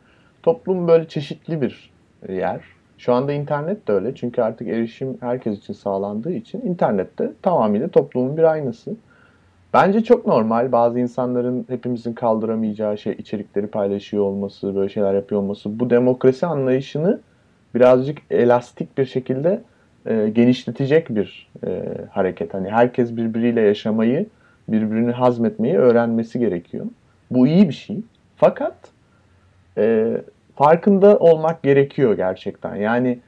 Toplum böyle çeşitli bir yer. Şu anda internet de öyle. Çünkü artık erişim herkes için sağlandığı için internette tamamıyla toplumun bir aynası. Bence çok normal. Bazı insanların hepimizin kaldıramayacağı şey içerikleri paylaşıyor olması, böyle şeyler yapıyor olması. Bu demokrasi anlayışını birazcık elastik bir şekilde e, genişletecek bir e, hareket. Hani herkes birbiriyle yaşamayı, birbirini hazmetmeyi öğrenmesi gerekiyor. Bu iyi bir şey. Fakat e, farkında olmak gerekiyor gerçekten. Yani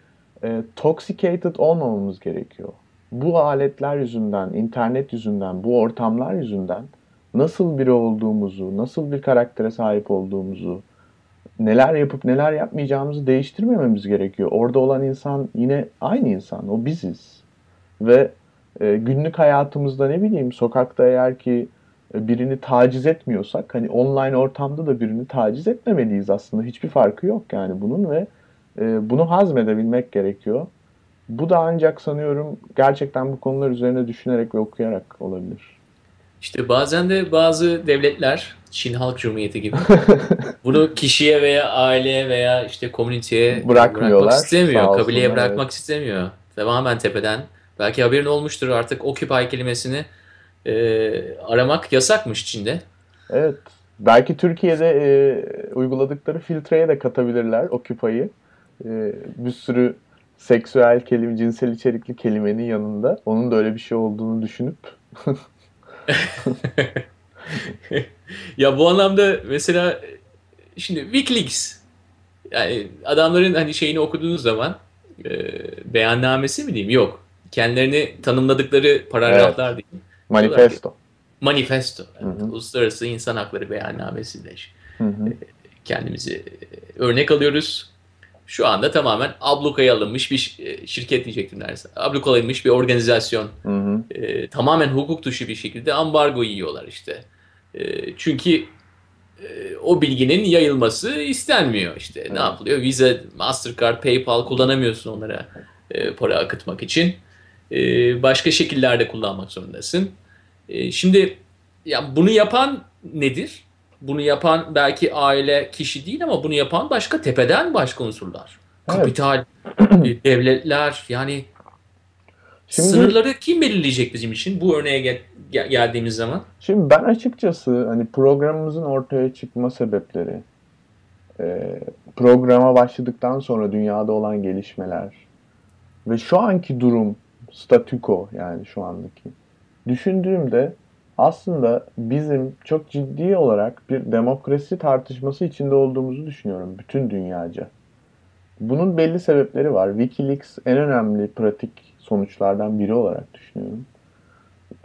e, toxicated olmamamız gerekiyor. Bu aletler yüzünden, internet yüzünden, bu ortamlar yüzünden nasıl biri olduğumuzu, nasıl bir karaktere sahip olduğumuzu, neler yapıp neler yapmayacağımızı değiştirmememiz gerekiyor. Orada olan insan yine aynı insan, o biziz. Ve e, günlük hayatımızda ne bileyim sokakta eğer ki e, birini taciz etmiyorsak hani online ortamda da birini taciz etmemeliyiz aslında. Hiçbir farkı yok yani bunun ve e, bunu hazmedebilmek gerekiyor. Bu da ancak sanıyorum gerçekten bu konular üzerine düşünerek ve okuyarak olabilir. İşte bazen de bazı devletler, Çin Halk Cumhuriyeti gibi *laughs* bunu kişiye veya aileye veya işte komüniteye bırakmak istemiyor. Kabileye bırakmak evet. istemiyor. Tamamen tepeden. Belki haberin olmuştur artık Occupy kelimesini e, aramak yasakmış Çin'de. Evet. Belki Türkiye'de e, uyguladıkları filtreye de katabilirler Occupy'ı. E, bir sürü seksüel kelime, cinsel içerikli kelimenin yanında onun da öyle bir şey olduğunu düşünüp *laughs* ya bu anlamda mesela şimdi Wikileaks yani adamların hani şeyini okuduğunuz zaman e, beyannamesi mi diyeyim? Yok. Kendilerini tanımladıkları paragraflar evet. diyeyim. Manifesto. Manifesto. Evet. Uluslararası İnsan Hakları hı hı. E, kendimizi örnek alıyoruz. Şu anda tamamen ablukaya alınmış bir e, şirket diyecektim neredeyse. Ablukaya alınmış bir organizasyon. Hı hı. E, tamamen hukuk dışı bir şekilde ambargo yiyorlar işte. E, çünkü e, o bilginin yayılması istenmiyor işte. Evet. Ne yapılıyor? Visa, Mastercard, PayPal kullanamıyorsun onlara e, para akıtmak için. E, başka şekillerde kullanmak zorundasın. E, şimdi ya bunu yapan nedir? Bunu yapan belki aile kişi değil ama bunu yapan başka tepeden başka unsurlar. Evet. Kapital, *clears throat* devletler yani Şimdi, sınırları kim belirleyecek bizim için bu örneğe gel, gel, geldiğimiz zaman? Şimdi ben açıkçası hani programımızın ortaya çıkma sebepleri, e, programa başladıktan sonra dünyada olan gelişmeler ve şu anki durum statüko yani şu andaki düşündüğümde aslında bizim çok ciddi olarak bir demokrasi tartışması içinde olduğumuzu düşünüyorum bütün dünyaca. Bunun belli sebepleri var. Wikileaks en önemli pratik sonuçlardan biri olarak düşünüyorum.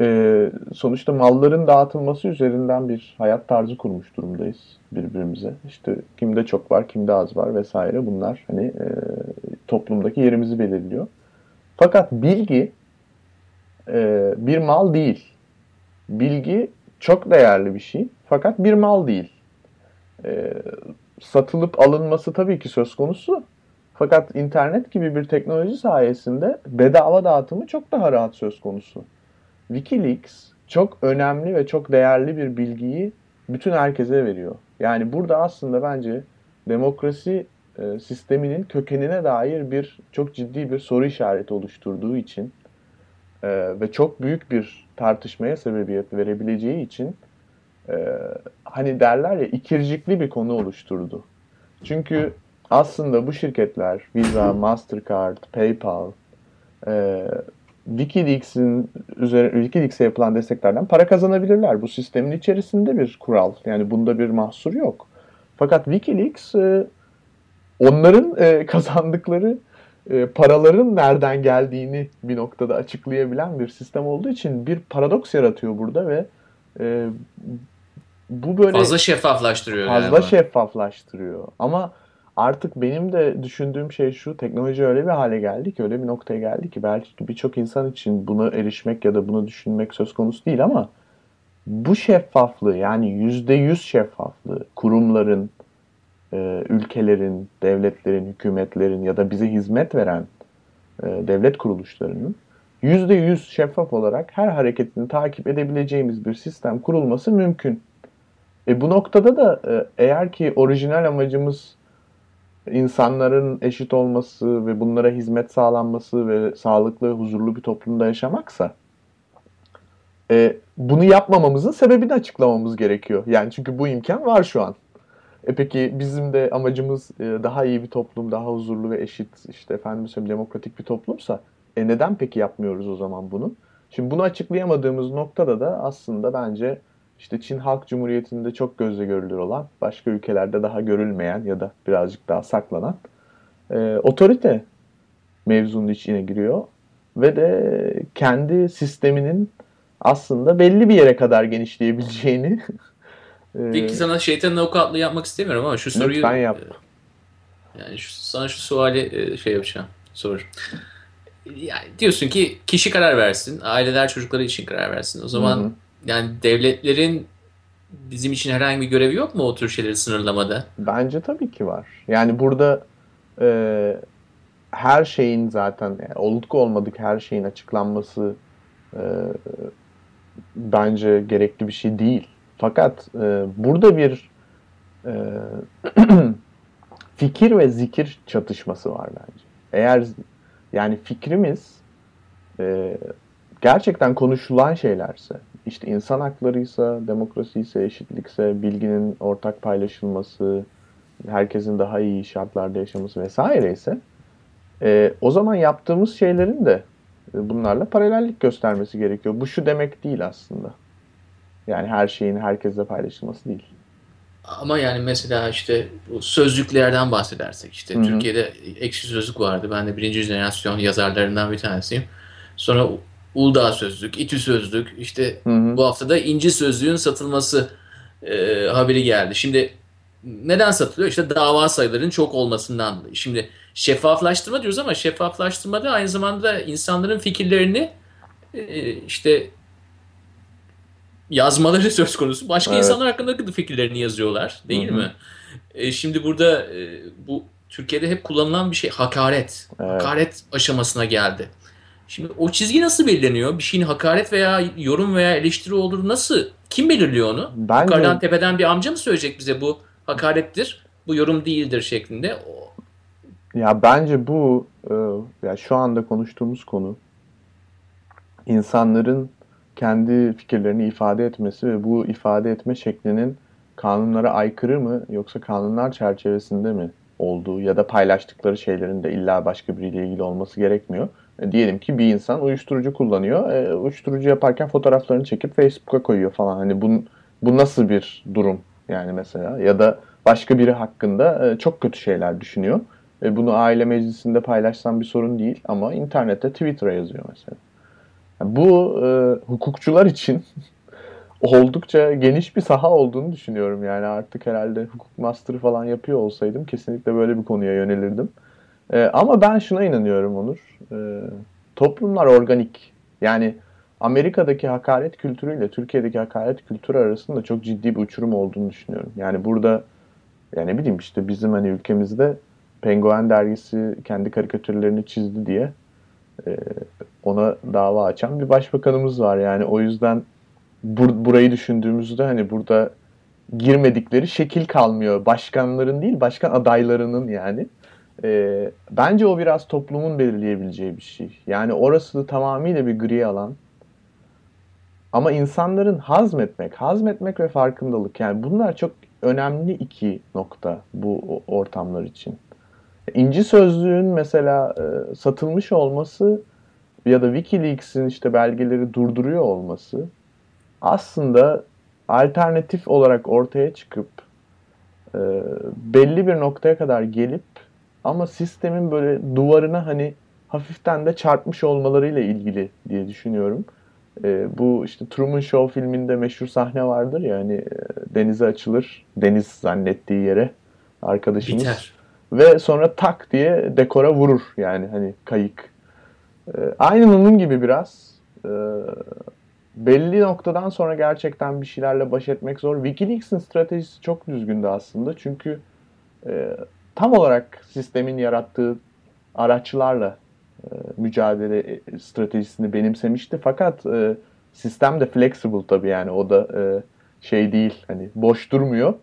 Ee, sonuçta malların dağıtılması üzerinden bir hayat tarzı kurmuş durumdayız birbirimize. İşte kimde çok var, kimde az var vesaire bunlar hani e, toplumdaki yerimizi belirliyor. Fakat bilgi e, bir mal değil. Bilgi çok değerli bir şey fakat bir mal değil. E, satılıp alınması tabii ki söz konusu. Fakat internet gibi bir teknoloji sayesinde bedava dağıtımı çok daha rahat söz konusu. Wikileaks çok önemli ve çok değerli bir bilgiyi bütün herkese veriyor. Yani burada aslında bence demokrasi e, sisteminin kökenine dair bir çok ciddi bir soru işareti oluşturduğu için e, ve çok büyük bir tartışmaya sebebiyet verebileceği için e, hani derler ya ikircikli bir konu oluşturdu. Çünkü aslında bu şirketler Visa, Mastercard, PayPal, e, Wikileaks'in üzerine Wikileaks'e yapılan desteklerden para kazanabilirler. Bu sistemin içerisinde bir kural. Yani bunda bir mahsur yok. Fakat Wikileaks e, onların e, kazandıkları e, paraların nereden geldiğini bir noktada açıklayabilen bir sistem olduğu için bir paradoks yaratıyor burada ve e, bu böyle fazla şeffaflaştırıyor. Fazla galiba. şeffaflaştırıyor. Ama artık benim de düşündüğüm şey şu teknoloji öyle bir hale geldi ki öyle bir noktaya geldi ki belki birçok insan için buna erişmek ya da bunu düşünmek söz konusu değil ama bu şeffaflığı yani yüzde yüz şeffaflığı kurumların, e, ülkelerin, devletlerin, hükümetlerin ya da bize hizmet veren e, devlet kuruluşlarının yüzde yüz şeffaf olarak her hareketini takip edebileceğimiz bir sistem kurulması mümkün. E bu noktada da e, eğer ki orijinal amacımız insanların eşit olması ve bunlara hizmet sağlanması ve sağlıklı huzurlu bir toplumda yaşamaksa e, bunu yapmamamızın sebebini açıklamamız gerekiyor. Yani çünkü bu imkan var şu an. E peki bizim de amacımız e, daha iyi bir toplum, daha huzurlu ve eşit, işte efendim söyleyeyim demokratik bir toplumsa e neden peki yapmıyoruz o zaman bunu? Şimdi bunu açıklayamadığımız noktada da aslında bence işte Çin Halk Cumhuriyeti'nde çok gözle görülür olan, başka ülkelerde daha görülmeyen ya da birazcık daha saklanan e, otorite mevzunun içine giriyor ve de kendi sisteminin aslında belli bir yere kadar genişleyebileceğini *laughs* Peki sana şeytanın avukatlığı yapmak istemiyorum ama şu soruyu lütfen yap. E, yani şu, sana şu suali şey yapacağım. Sor. Yani diyorsun ki kişi karar versin, aileler çocukları için karar versin. O zaman hı hı. yani devletlerin bizim için herhangi bir görevi yok mu o tür şeyleri sınırlamada? Bence tabii ki var. Yani burada e, her şeyin zaten yani olduk olmadık her şeyin açıklanması e, bence gerekli bir şey değil. Fakat e, burada bir e, *clears throat* fikir ve zikir çatışması var bence. Eğer yani fikrimiz e, gerçekten konuşulan şeylerse, işte insan haklarıysa, demokrasi ise, eşitlikse, bilginin ortak paylaşılması, herkesin daha iyi şartlarda yaşaması vesaire ise e, o zaman yaptığımız şeylerin de e, bunlarla paralellik göstermesi gerekiyor. Bu şu demek değil aslında. Yani her şeyin herkesle paylaşılması değil. Ama yani mesela işte bu sözlüklerden bahsedersek işte Hı-hı. Türkiye'de ekşi sözlük vardı. Ben de birinci jenerasyon yazarlarından bir tanesiyim. Sonra Uludağ Sözlük, İTÜ Sözlük, işte Hı-hı. bu hafta da İnci Sözlüğün satılması e, haberi geldi. Şimdi neden satılıyor? İşte dava sayılarının çok olmasından. Şimdi şeffaflaştırma diyoruz ama şeffaflaştırmada aynı zamanda insanların fikirlerini e, işte yazmaları *laughs* söz konusu. Başka evet. insanlar hakkında da fikirlerini yazıyorlar değil Hı-hı. mi? E, şimdi burada e, bu Türkiye'de hep kullanılan bir şey hakaret. Evet. Hakaret aşamasına geldi. Şimdi o çizgi nasıl belirleniyor? Bir şeyin hakaret veya yorum veya eleştiri olur nasıl? Kim belirliyor onu? Bence... Yukarıdan tepeden bir amca mı söyleyecek bize bu hakarettir, bu yorum değildir şeklinde? Ya bence bu e, ya şu anda konuştuğumuz konu insanların kendi fikirlerini ifade etmesi ve bu ifade etme şeklinin kanunlara aykırı mı yoksa kanunlar çerçevesinde mi olduğu ya da paylaştıkları şeylerin de illa başka biriyle ilgili olması gerekmiyor. E, diyelim ki bir insan uyuşturucu kullanıyor. E, uyuşturucu yaparken fotoğraflarını çekip Facebook'a koyuyor falan. Hani bu, bu nasıl bir durum yani mesela ya da başka biri hakkında e, çok kötü şeyler düşünüyor. E, bunu aile meclisinde paylaşsam bir sorun değil ama internette Twitter'a yazıyor mesela. Bu e, hukukçular için *laughs* oldukça geniş bir saha olduğunu düşünüyorum. Yani artık herhalde hukuk master'ı falan yapıyor olsaydım kesinlikle böyle bir konuya yönelirdim. E, ama ben şuna inanıyorum Onur. E, toplumlar organik. Yani Amerika'daki hakaret kültürüyle Türkiye'deki hakaret kültürü arasında çok ciddi bir uçurum olduğunu düşünüyorum. Yani burada yani ne bileyim işte bizim hani ülkemizde Penguen dergisi kendi karikatürlerini çizdi diye e, ona dava açan bir başbakanımız var. Yani o yüzden bur burayı düşündüğümüzde hani burada girmedikleri şekil kalmıyor. Başkanların değil, başkan adaylarının yani. E, bence o biraz toplumun belirleyebileceği bir şey. Yani orası da tamamıyla bir gri alan. Ama insanların hazmetmek, hazmetmek ve farkındalık yani bunlar çok önemli iki nokta bu ortamlar için. İnci Sözlüğün mesela e, satılmış olması ya da WikiLeaks'in işte belgeleri durduruyor olması aslında alternatif olarak ortaya çıkıp e, belli bir noktaya kadar gelip ama sistemin böyle duvarına hani hafiften de çarpmış olmalarıyla ilgili diye düşünüyorum. E, bu işte Truman Show filminde meşhur sahne vardır ya hani e, denize açılır, deniz zannettiği yere arkadaşımız. Biter. Ve sonra tak diye dekora vurur yani hani kayık. E, aynen onun gibi biraz. E, belli noktadan sonra gerçekten bir şeylerle baş etmek zor. Wikileaks'in stratejisi çok düzgündü aslında. Çünkü e, tam olarak sistemin yarattığı araçlarla e, mücadele stratejisini benimsemişti. Fakat e, sistem de flexible tabii yani o da e, şey değil hani boş durmuyor.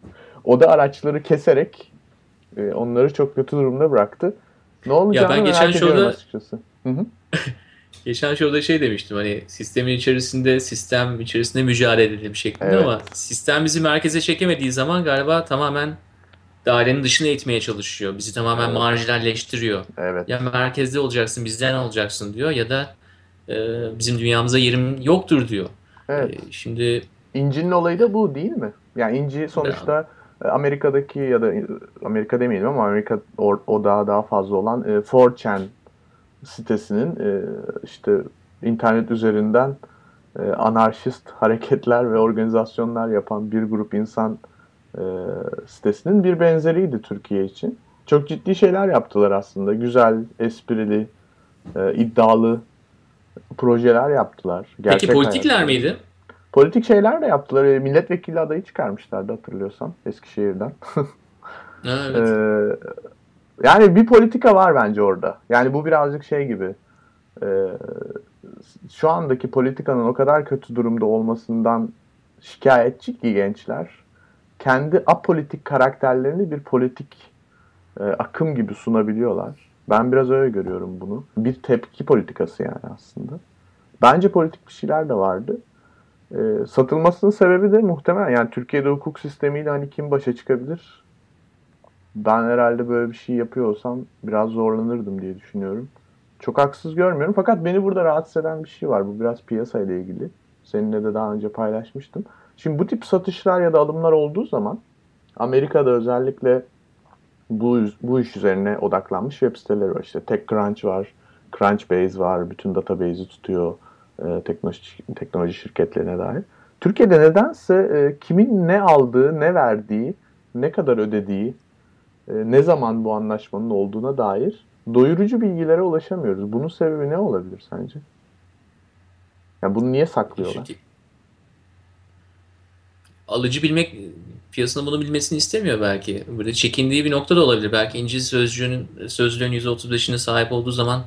O da araçları keserek e, onları çok kötü durumda bıraktı. Ne olacağını ya ben geçen merak şurada, açıkçası. Hı -hı. *laughs* geçen şurada şey demiştim hani sistemin içerisinde sistem içerisinde mücadele edelim şeklinde evet. ama sistem bizi merkeze çekemediği zaman galiba tamamen dairenin dışına itmeye çalışıyor. Bizi tamamen evet. marjinalleştiriyor. Evet. Ya merkezde olacaksın, bizden olacaksın diyor ya da e, bizim dünyamıza yerim yoktur diyor. Evet. E, şimdi İnci'nin olayı da bu değil mi? Yani İnci sonuçta yani. Amerika'daki ya da Amerika demeyelim ama Amerika o, o daha daha fazla olan e, 4chan sitesinin e, işte internet üzerinden e, anarşist hareketler ve organizasyonlar yapan bir grup insan e, sitesinin bir benzeriydi Türkiye için. Çok ciddi şeyler yaptılar aslında. Güzel, esprili, e, iddialı projeler yaptılar. Gerçek Peki politikler hayatında. miydi? Politik şeyler de yaptılar. E, milletvekili adayı çıkarmışlardı hatırlıyorsam Eskişehir'den. *laughs* evet. ee, yani bir politika var bence orada. Yani bu birazcık şey gibi. E, şu andaki politikanın o kadar kötü durumda olmasından şikayetçi ki gençler kendi apolitik karakterlerini bir politik e, akım gibi sunabiliyorlar. Ben biraz öyle görüyorum bunu. Bir tepki politikası yani aslında. Bence politik bir şeyler de vardı. E, satılmasının sebebi de muhtemelen yani Türkiye'de hukuk sistemiyle hani kim başa çıkabilir? Ben herhalde böyle bir şey yapıyor olsam biraz zorlanırdım diye düşünüyorum. Çok haksız görmüyorum fakat beni burada rahatsız eden bir şey var. Bu biraz piyasayla ilgili. Seninle de daha önce paylaşmıştım. Şimdi bu tip satışlar ya da alımlar olduğu zaman Amerika'da özellikle bu, bu iş üzerine odaklanmış web siteleri var. İşte TechCrunch var, Crunchbase var, bütün database'i tutuyor e, teknoloji, teknoloji şirketlerine dair. Türkiye'de nedense e, kimin ne aldığı, ne verdiği, ne kadar ödediği, e, ne zaman bu anlaşmanın olduğuna dair doyurucu bilgilere ulaşamıyoruz. Bunun sebebi ne olabilir sence? Yani bunu niye saklıyorlar? Alıcı bilmek piyasanın bunu bilmesini istemiyor belki. Burada çekindiği bir nokta da olabilir. Belki İncil sözcüğünün sözlüğün %35'ine sahip olduğu zaman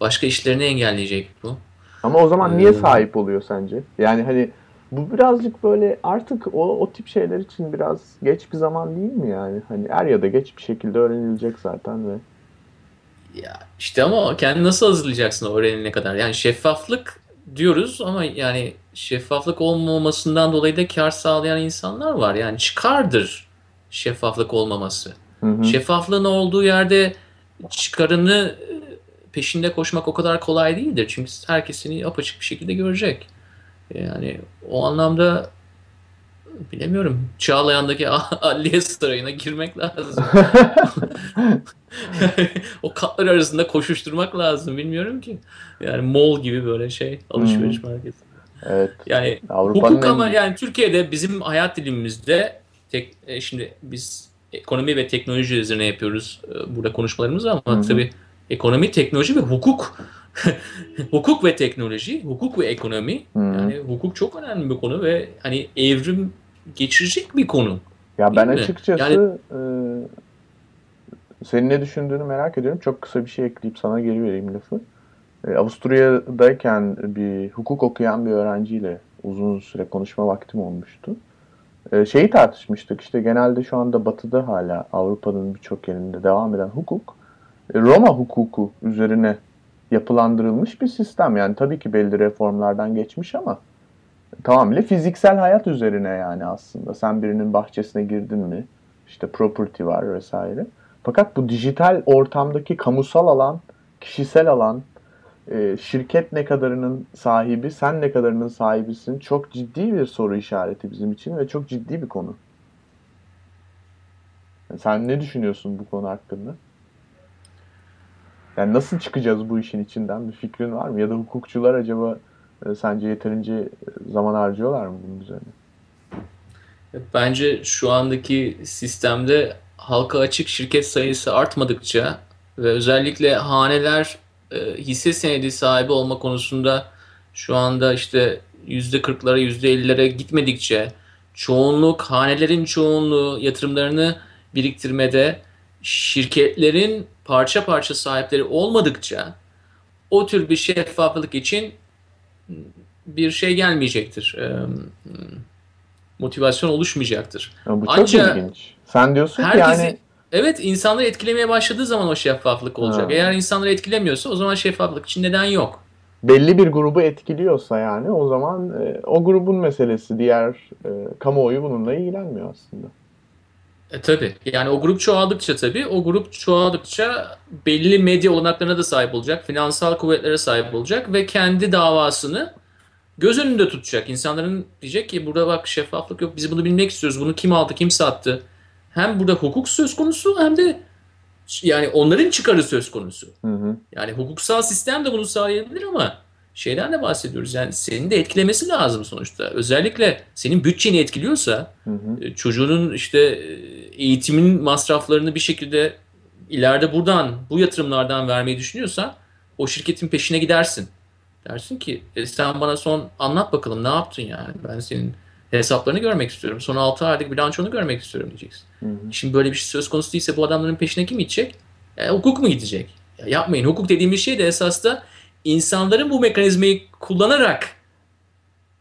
başka işlerini engelleyecek bu. Ama o zaman niye ee, sahip oluyor sence? Yani hani bu birazcık böyle artık o, o tip şeyler için biraz geç bir zaman değil mi yani? Hani er ya da geç bir şekilde öğrenilecek zaten ve ya işte ama kendini nasıl hazırlayacaksın öğrenene kadar? Yani şeffaflık diyoruz ama yani şeffaflık olmamasından dolayı da kar sağlayan insanlar var. Yani çıkardır şeffaflık olmaması. Hı hı. Şeffaflığın olduğu yerde çıkarını peşinde koşmak o kadar kolay değildir. Çünkü herkes seni apaçık bir şekilde görecek. Yani o anlamda bilemiyorum. Çağlayan'daki Adliye *laughs* Sarayı'na girmek lazım. *laughs* o katlar arasında koşuşturmak lazım. Bilmiyorum ki. Yani mall gibi böyle şey. Alışveriş hmm. merkezi. Evet. Yani Avrupa'nın hukuk ama yani Türkiye'de bizim hayat dilimimizde tek, e, şimdi biz ekonomi ve teknoloji üzerine yapıyoruz e, burada konuşmalarımızı ama Hı-hı. tabii ekonomi, teknoloji ve hukuk *laughs* hukuk ve teknoloji, hukuk ve ekonomi Hı-hı. yani hukuk çok önemli bir konu ve hani evrim geçirecek bir konu. Ya ben mi? açıkçası yani, e, senin ne düşündüğünü merak ediyorum. Çok kısa bir şey ekleyip sana geri vereyim lafı. E, Avusturya'dayken bir hukuk okuyan bir öğrenciyle uzun süre konuşma vaktim olmuştu. E, şeyi tartışmıştık işte genelde şu anda batıda hala Avrupa'nın birçok yerinde devam eden hukuk Roma hukuku üzerine yapılandırılmış bir sistem. Yani tabii ki belli reformlardan geçmiş ama tamamıyla fiziksel hayat üzerine yani aslında. Sen birinin bahçesine girdin mi? İşte property var vesaire. Fakat bu dijital ortamdaki kamusal alan, kişisel alan, e, şirket ne kadarının sahibi, sen ne kadarının sahibisin çok ciddi bir soru işareti bizim için ve çok ciddi bir konu. Sen ne düşünüyorsun bu konu hakkında? Yani nasıl çıkacağız bu işin içinden bir fikrin var mı? Ya da hukukçular acaba e, sence yeterince zaman harcıyorlar mı bunun üzerine? Bence şu andaki sistemde halka açık şirket sayısı artmadıkça ve özellikle haneler e, hisse senedi sahibi olma konusunda şu anda işte yüzde kırklara yüzde ellilere gitmedikçe çoğunluk hanelerin çoğunluğu yatırımlarını biriktirmede şirketlerin parça parça sahipleri olmadıkça o tür bir şeffaflık için bir şey gelmeyecektir. E, motivasyon oluşmayacaktır. Ya bu çok Ancak ilginç. Sen diyorsun herkesi, ki yani Evet insanları etkilemeye başladığı zaman o şeffaflık olacak. Ha. Eğer insanları etkilemiyorsa o zaman şeffaflık için neden yok? Belli bir grubu etkiliyorsa yani o zaman e, o grubun meselesi diğer e, kamuoyu bununla ilgilenmiyor aslında. E, tabii. Yani o grup çoğaldıkça tabii, o grup çoğaldıkça belli medya olanaklarına da sahip olacak, finansal kuvvetlere sahip olacak ve kendi davasını göz önünde tutacak. İnsanların diyecek ki burada bak şeffaflık yok. Biz bunu bilmek istiyoruz. Bunu kim aldı, kim sattı. Hem burada hukuk söz konusu hem de yani onların çıkarı söz konusu. Hı hı. Yani hukuksal sistem de bunu sağlayabilir ama şeyden de bahsediyoruz. Yani senin de etkilemesi lazım sonuçta. Özellikle senin bütçeni etkiliyorsa Hı hı. e, çocuğunun işte e, eğitimin masraflarını bir şekilde ileride buradan bu yatırımlardan vermeyi düşünüyorsan o şirketin peşine gidersin. Dersin ki e, sen bana son anlat bakalım ne yaptın yani. Ben senin hesaplarını görmek istiyorum. Son 6 aylık bilançonu görmek istiyorum diyeceksin. Hı hı. Şimdi böyle bir şey söz konusu değilse bu adamların peşine kim gidecek? E, hukuk mu gidecek? Ya yapmayın. Hukuk dediğimiz şey de esas da insanların bu mekanizmayı kullanarak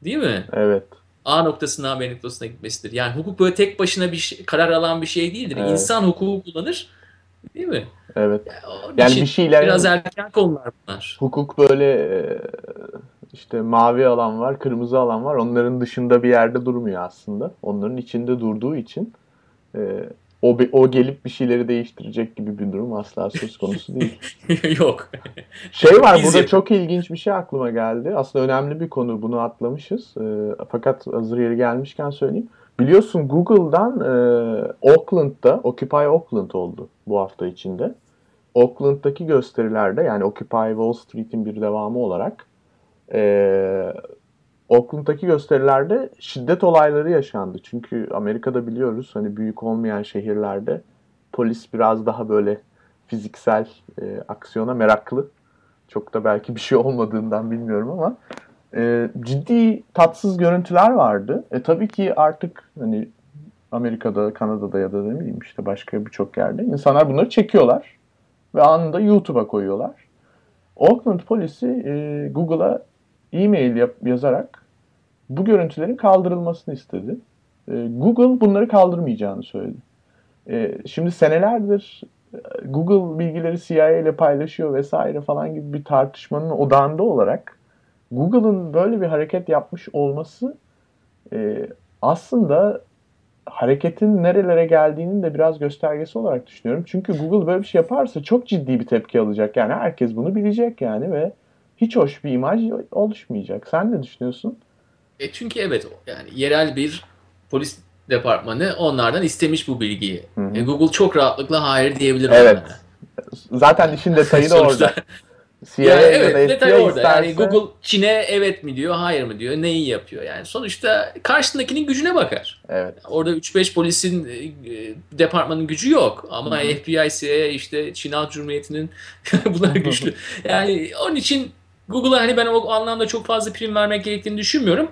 değil mi? Evet. A noktasından B noktasına gitmesidir. Yani hukuk böyle tek başına bir şey, karar alan bir şey değildir. Evet. İnsan hukuku kullanır. Değil mi? Evet. Yani için bir şeyler biraz erken konular bunlar. hukuk böyle e, işte mavi alan var, kırmızı alan var. Onların dışında bir yerde durmuyor aslında. Onların içinde durduğu için e, o o gelip bir şeyleri değiştirecek gibi bir durum asla söz konusu değil. *laughs* Yok. Şey var Biz burada çok ilginç bir şey aklıma geldi. Aslında önemli bir konu. Bunu atlamışız. E, fakat hazır yeri gelmişken söyleyeyim. Biliyorsun Google'dan e, Oakland'da Occupy Oakland oldu bu hafta içinde. Oakland'daki gösterilerde yani Occupy Wall Street'in bir devamı olarak e, Oakland'daki gösterilerde şiddet olayları yaşandı. Çünkü Amerika'da biliyoruz hani büyük olmayan şehirlerde polis biraz daha böyle fiziksel e, aksiyona meraklı. Çok da belki bir şey olmadığından bilmiyorum ama e, ciddi tatsız görüntüler vardı. E tabii ki artık hani Amerika'da, Kanada'da ya da ne bileyim işte başka birçok yerde insanlar bunları çekiyorlar ve anında YouTube'a koyuyorlar. Oakland polisi e, Google'a e-mail yap- yazarak bu görüntülerin kaldırılmasını istedi. E, Google bunları kaldırmayacağını söyledi. E, şimdi senelerdir e, Google bilgileri CIA ile paylaşıyor vesaire falan gibi bir tartışmanın odağında olarak Google'ın böyle bir hareket yapmış olması e, aslında hareketin nerelere geldiğinin de biraz göstergesi olarak düşünüyorum. Çünkü Google böyle bir şey yaparsa çok ciddi bir tepki alacak. Yani herkes bunu bilecek yani ve hiç hoş bir imaj oluşmayacak. Sen ne düşünüyorsun? E çünkü evet yani yerel bir polis departmanı onlardan istemiş bu bilgiyi. Hı hı. E, Google çok rahatlıkla hayır diyebilir Evet. onlara. Zaten işin detayı da *laughs* orada. *laughs* CIA Yani ya evet da detay orada. Yani Google Çin'e evet mi diyor, hayır mı diyor, neyi yapıyor. Yani sonuçta karşındakinin gücüne bakar. Evet. Orada 3-5 polisin e, departmanın gücü yok. Ama Hı hı. FBI, CIA, işte Çin Halk Cumhuriyeti'nin *laughs* bunlar güçlü. Yani onun için Google'a hani ben o anlamda çok fazla prim vermek gerektiğini düşünmüyorum.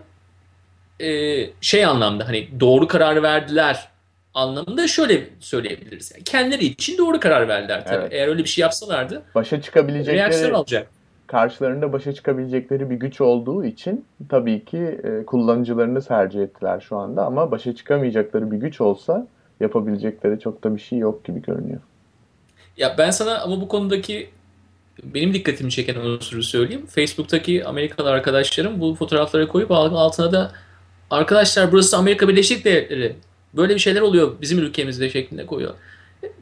Ee, şey anlamda hani doğru karar verdiler anlamında şöyle söyleyebiliriz. Yani kendileri için doğru karar verdiler tabii. Evet. Eğer öyle bir şey yapsalardı Başa reaksiyon çıkabilecekleri alacak. karşılarında başa çıkabilecekleri bir güç olduğu için tabii ki e, kullanıcılarını tercih ettiler şu anda ama başa çıkamayacakları bir güç olsa yapabilecekleri çok da bir şey yok gibi görünüyor. Ya ben sana ama bu konudaki benim dikkatimi çeken unsuru söyleyeyim. Facebook'taki Amerikalı arkadaşlarım bu fotoğrafları koyup altına da arkadaşlar burası Amerika Birleşik Devletleri. Böyle bir şeyler oluyor bizim ülkemizde şeklinde koyuyor.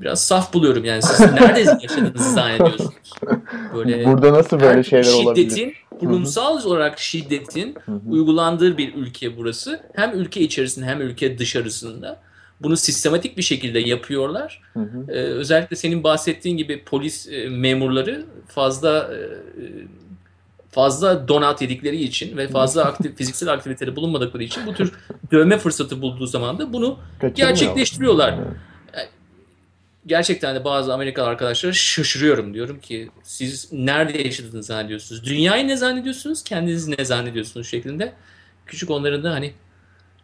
Biraz saf buluyorum yani siz *laughs* nerede yaşadığınızı zannediyorsunuz. Böyle Burada nasıl böyle şeyler olabilir? şiddetin, kurumsal olarak şiddetin uygulandığı bir ülke burası. Hem ülke içerisinde hem ülke dışarısında. Bunu sistematik bir şekilde yapıyorlar. Hı hı. Ee, özellikle senin bahsettiğin gibi polis e, memurları fazla e, fazla donat yedikleri için ve fazla aktif, fiziksel aktivitede bulunmadıkları için bu tür dövme fırsatı bulduğu zaman da bunu gerçekleştiriyorlar. Evet. Gerçekten de bazı Amerikalı arkadaşlara şaşırıyorum. Diyorum ki siz nerede yaşadığınızı zannediyorsunuz? Dünyayı ne zannediyorsunuz? Kendinizi ne zannediyorsunuz şeklinde. Küçük onların da hani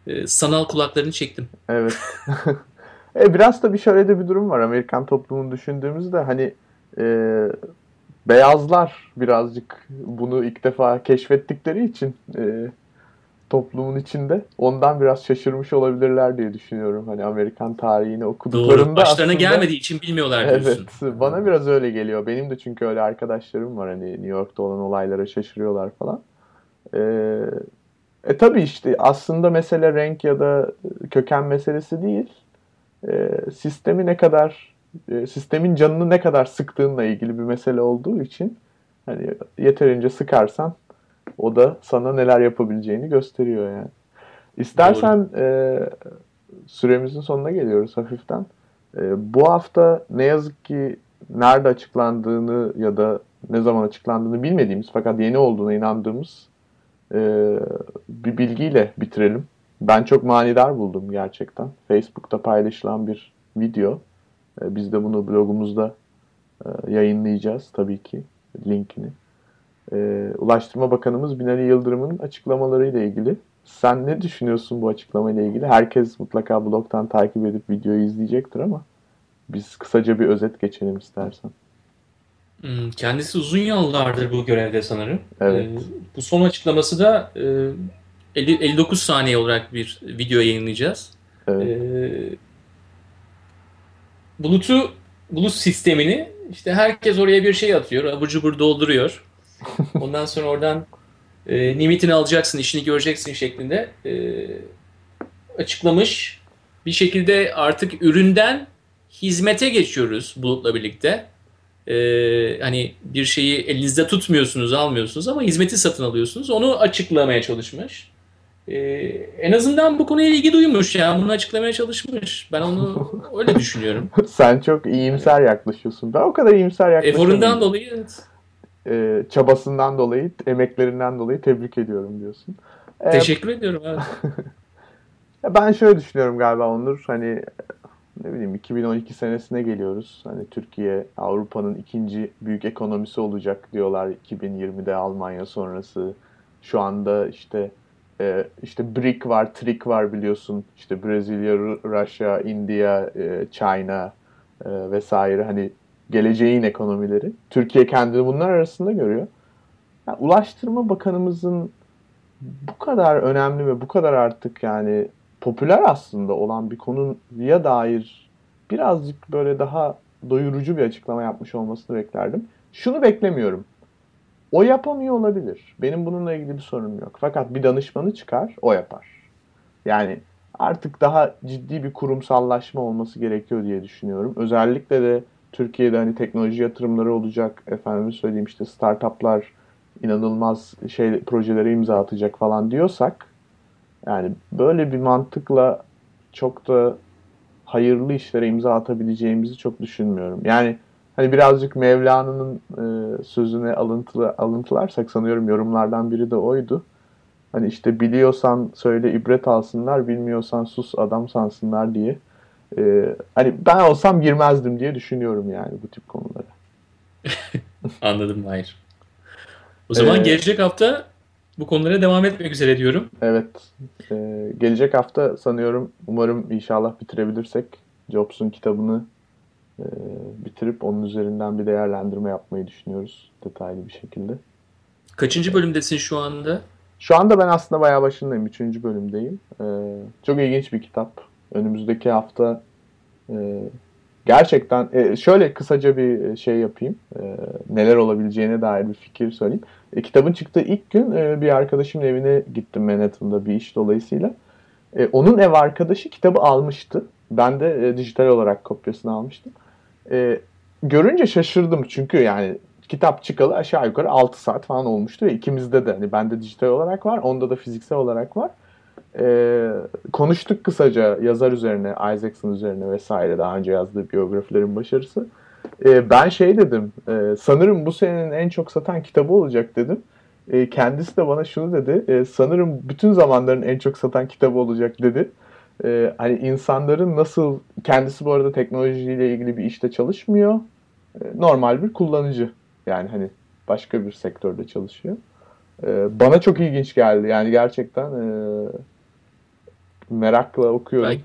e, sanal kulaklarını çektim. Evet. *laughs* e, biraz da bir şöyle de bir durum var. Amerikan toplumunu düşündüğümüzde hani e, beyazlar birazcık bunu ilk defa keşfettikleri için e, toplumun içinde ondan biraz şaşırmış olabilirler diye düşünüyorum. Hani Amerikan tarihini okuduklarında Doğru. Başlarına aslında- gelmediği için bilmiyorlar diyorsun. Evet, bana biraz öyle geliyor. Benim de çünkü öyle arkadaşlarım var hani New York'ta olan olaylara şaşırıyorlar falan. Ee, e tabii işte aslında mesele renk ya da köken meselesi değil. Ee, sistemi ne kadar, e, sistemin canını ne kadar sıktığınla ilgili bir mesele olduğu için hani yeterince sıkarsan O da sana neler yapabileceğini gösteriyor yani. İstersen e, süremizin sonuna geliyoruz hafiften. E, bu hafta ne yazık ki nerede açıklandığını ya da ne zaman açıklandığını bilmediğimiz fakat yeni olduğuna inandığımız e, bir bilgiyle bitirelim. Ben çok manidar buldum gerçekten. Facebook'ta paylaşılan bir video. E, biz de bunu blogumuzda e, yayınlayacağız tabii ki linkini. E, Ulaştırma Bakanımız Binali Yıldırım'ın açıklamalarıyla ilgili. Sen ne düşünüyorsun bu açıklamayla ilgili? Herkes mutlaka blogdan takip edip videoyu izleyecektir ama biz kısaca bir özet geçelim istersen. Hmm, kendisi uzun yıllardır bu görevde sanırım. Evet. Ee, bu son açıklaması da e, 50, 59 saniye olarak bir video yayınlayacağız. Evet. Ee, Bulut'u, bulut sistemini işte herkes oraya bir şey atıyor. Abur cubur dolduruyor. *laughs* Ondan sonra oradan e, limitini alacaksın, işini göreceksin şeklinde e, açıklamış. Bir şekilde artık üründen hizmete geçiyoruz Bulut'la birlikte. E, hani bir şeyi elinizde tutmuyorsunuz, almıyorsunuz ama hizmeti satın alıyorsunuz. Onu açıklamaya çalışmış. E, en azından bu konuya ilgi duymuş yani bunu açıklamaya çalışmış. Ben onu *laughs* öyle düşünüyorum. Sen çok iyimser yaklaşıyorsun. Ben o kadar iyimser yaklaşıyorum. Eforundan dolayı evet. e, çabasından dolayı, emeklerinden dolayı tebrik ediyorum diyorsun. Teşekkür ediyorum. *laughs* Ya ben şöyle düşünüyorum galiba Onur. Hani ne bileyim 2012 senesine geliyoruz. Hani Türkiye Avrupa'nın ikinci büyük ekonomisi olacak diyorlar 2020'de Almanya sonrası. Şu anda işte e, işte BRIC var, TRIC var biliyorsun. İşte Brezilya, Ru- Rusya, India, e, China e, vesaire hani geleceğin ekonomileri. Türkiye kendini bunlar arasında görüyor. Yani Ulaştırma Bakanımızın bu kadar önemli ve bu kadar artık yani popüler aslında olan bir konuya dair birazcık böyle daha doyurucu bir açıklama yapmış olmasını beklerdim. Şunu beklemiyorum. O yapamıyor olabilir. Benim bununla ilgili bir sorunum yok. Fakat bir danışmanı çıkar, o yapar. Yani artık daha ciddi bir kurumsallaşma olması gerekiyor diye düşünüyorum. Özellikle de Türkiye'de hani teknoloji yatırımları olacak. Efendim söyleyeyim işte startuplar inanılmaz şey projelere imza atacak falan diyorsak yani böyle bir mantıkla çok da hayırlı işlere imza atabileceğimizi çok düşünmüyorum. Yani hani birazcık Mevlana'nın e, sözüne alıntılı, alıntılarsak sanıyorum yorumlardan biri de oydu. Hani işte biliyorsan söyle ibret alsınlar, bilmiyorsan sus adam sansınlar diye. E, hani ben olsam girmezdim diye düşünüyorum yani bu tip konulara. *laughs* Anladım hayır. O zaman Ee, gelecek hafta bu konulara devam etmek üzere diyorum. Evet. e, gelecek hafta sanıyorum umarım inşallah bitirebilirsek Jobs'un kitabını e, bitirip onun üzerinden bir değerlendirme yapmayı düşünüyoruz detaylı bir şekilde. Kaçıncı bölümdesin şu anda? Şu anda ben aslında bayağı başındayım. Üçüncü bölümdeyim. Ee, çok ilginç bir kitap. Önümüzdeki hafta e, gerçekten e, şöyle kısaca bir şey yapayım. E, neler olabileceğine dair bir fikir söyleyeyim. E, kitabın çıktığı ilk gün e, bir arkadaşımın evine gittim Manhattan'da bir iş dolayısıyla. E, onun ev arkadaşı kitabı almıştı. Ben de e, dijital olarak kopyasını almıştım. E, görünce şaşırdım çünkü yani kitap çıkalı aşağı yukarı 6 saat falan olmuştu ve ikimizde de hani bende dijital olarak var, onda da fiziksel olarak var. Ee, konuştuk kısaca yazar üzerine, Isaacson üzerine vesaire daha önce yazdığı biyografilerin başarısı. Ee, ben şey dedim, e, sanırım bu senenin en çok satan kitabı olacak dedim. E, kendisi de bana şunu dedi, e, sanırım bütün zamanların en çok satan kitabı olacak dedi. E, hani insanların nasıl, kendisi bu arada teknolojiyle ilgili bir işte çalışmıyor, e, normal bir kullanıcı. Yani hani başka bir sektörde çalışıyor. Ee, bana çok ilginç geldi. Yani gerçekten e, merakla okuyorum. Belki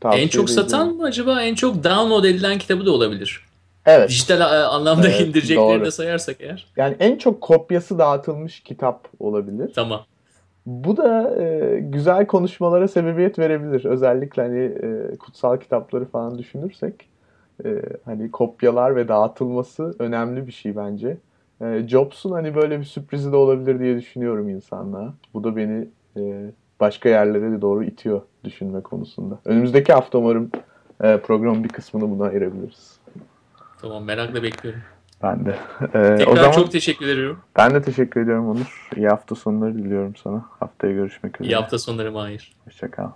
Tavsiye en çok satan mı acaba en çok download edilen kitabı da olabilir. Evet. Dijital a- anlamda Evet, indireceklerini de sayarsak eğer. Yani en çok kopyası dağıtılmış kitap olabilir. Tamam. Bu da e, güzel konuşmalara sebebiyet verebilir. Özellikle hani e, kutsal kitapları falan düşünürsek e, hani kopyalar ve dağıtılması önemli bir şey bence. E, Jobs'un hani böyle bir sürprizi de olabilir diye düşünüyorum insanlığa. Bu da beni e, başka yerlere de doğru itiyor düşünme konusunda. Önümüzdeki hafta umarım e, programın bir kısmını buna ayırabiliriz. Tamam merakla bekliyorum. Ben de. Ee, Tekrar o zaman, çok teşekkür ediyorum. Ben de teşekkür ediyorum Onur. İyi hafta sonları diliyorum sana. Haftaya görüşmek üzere. İyi hafta sonları Mahir. Hoşçakal.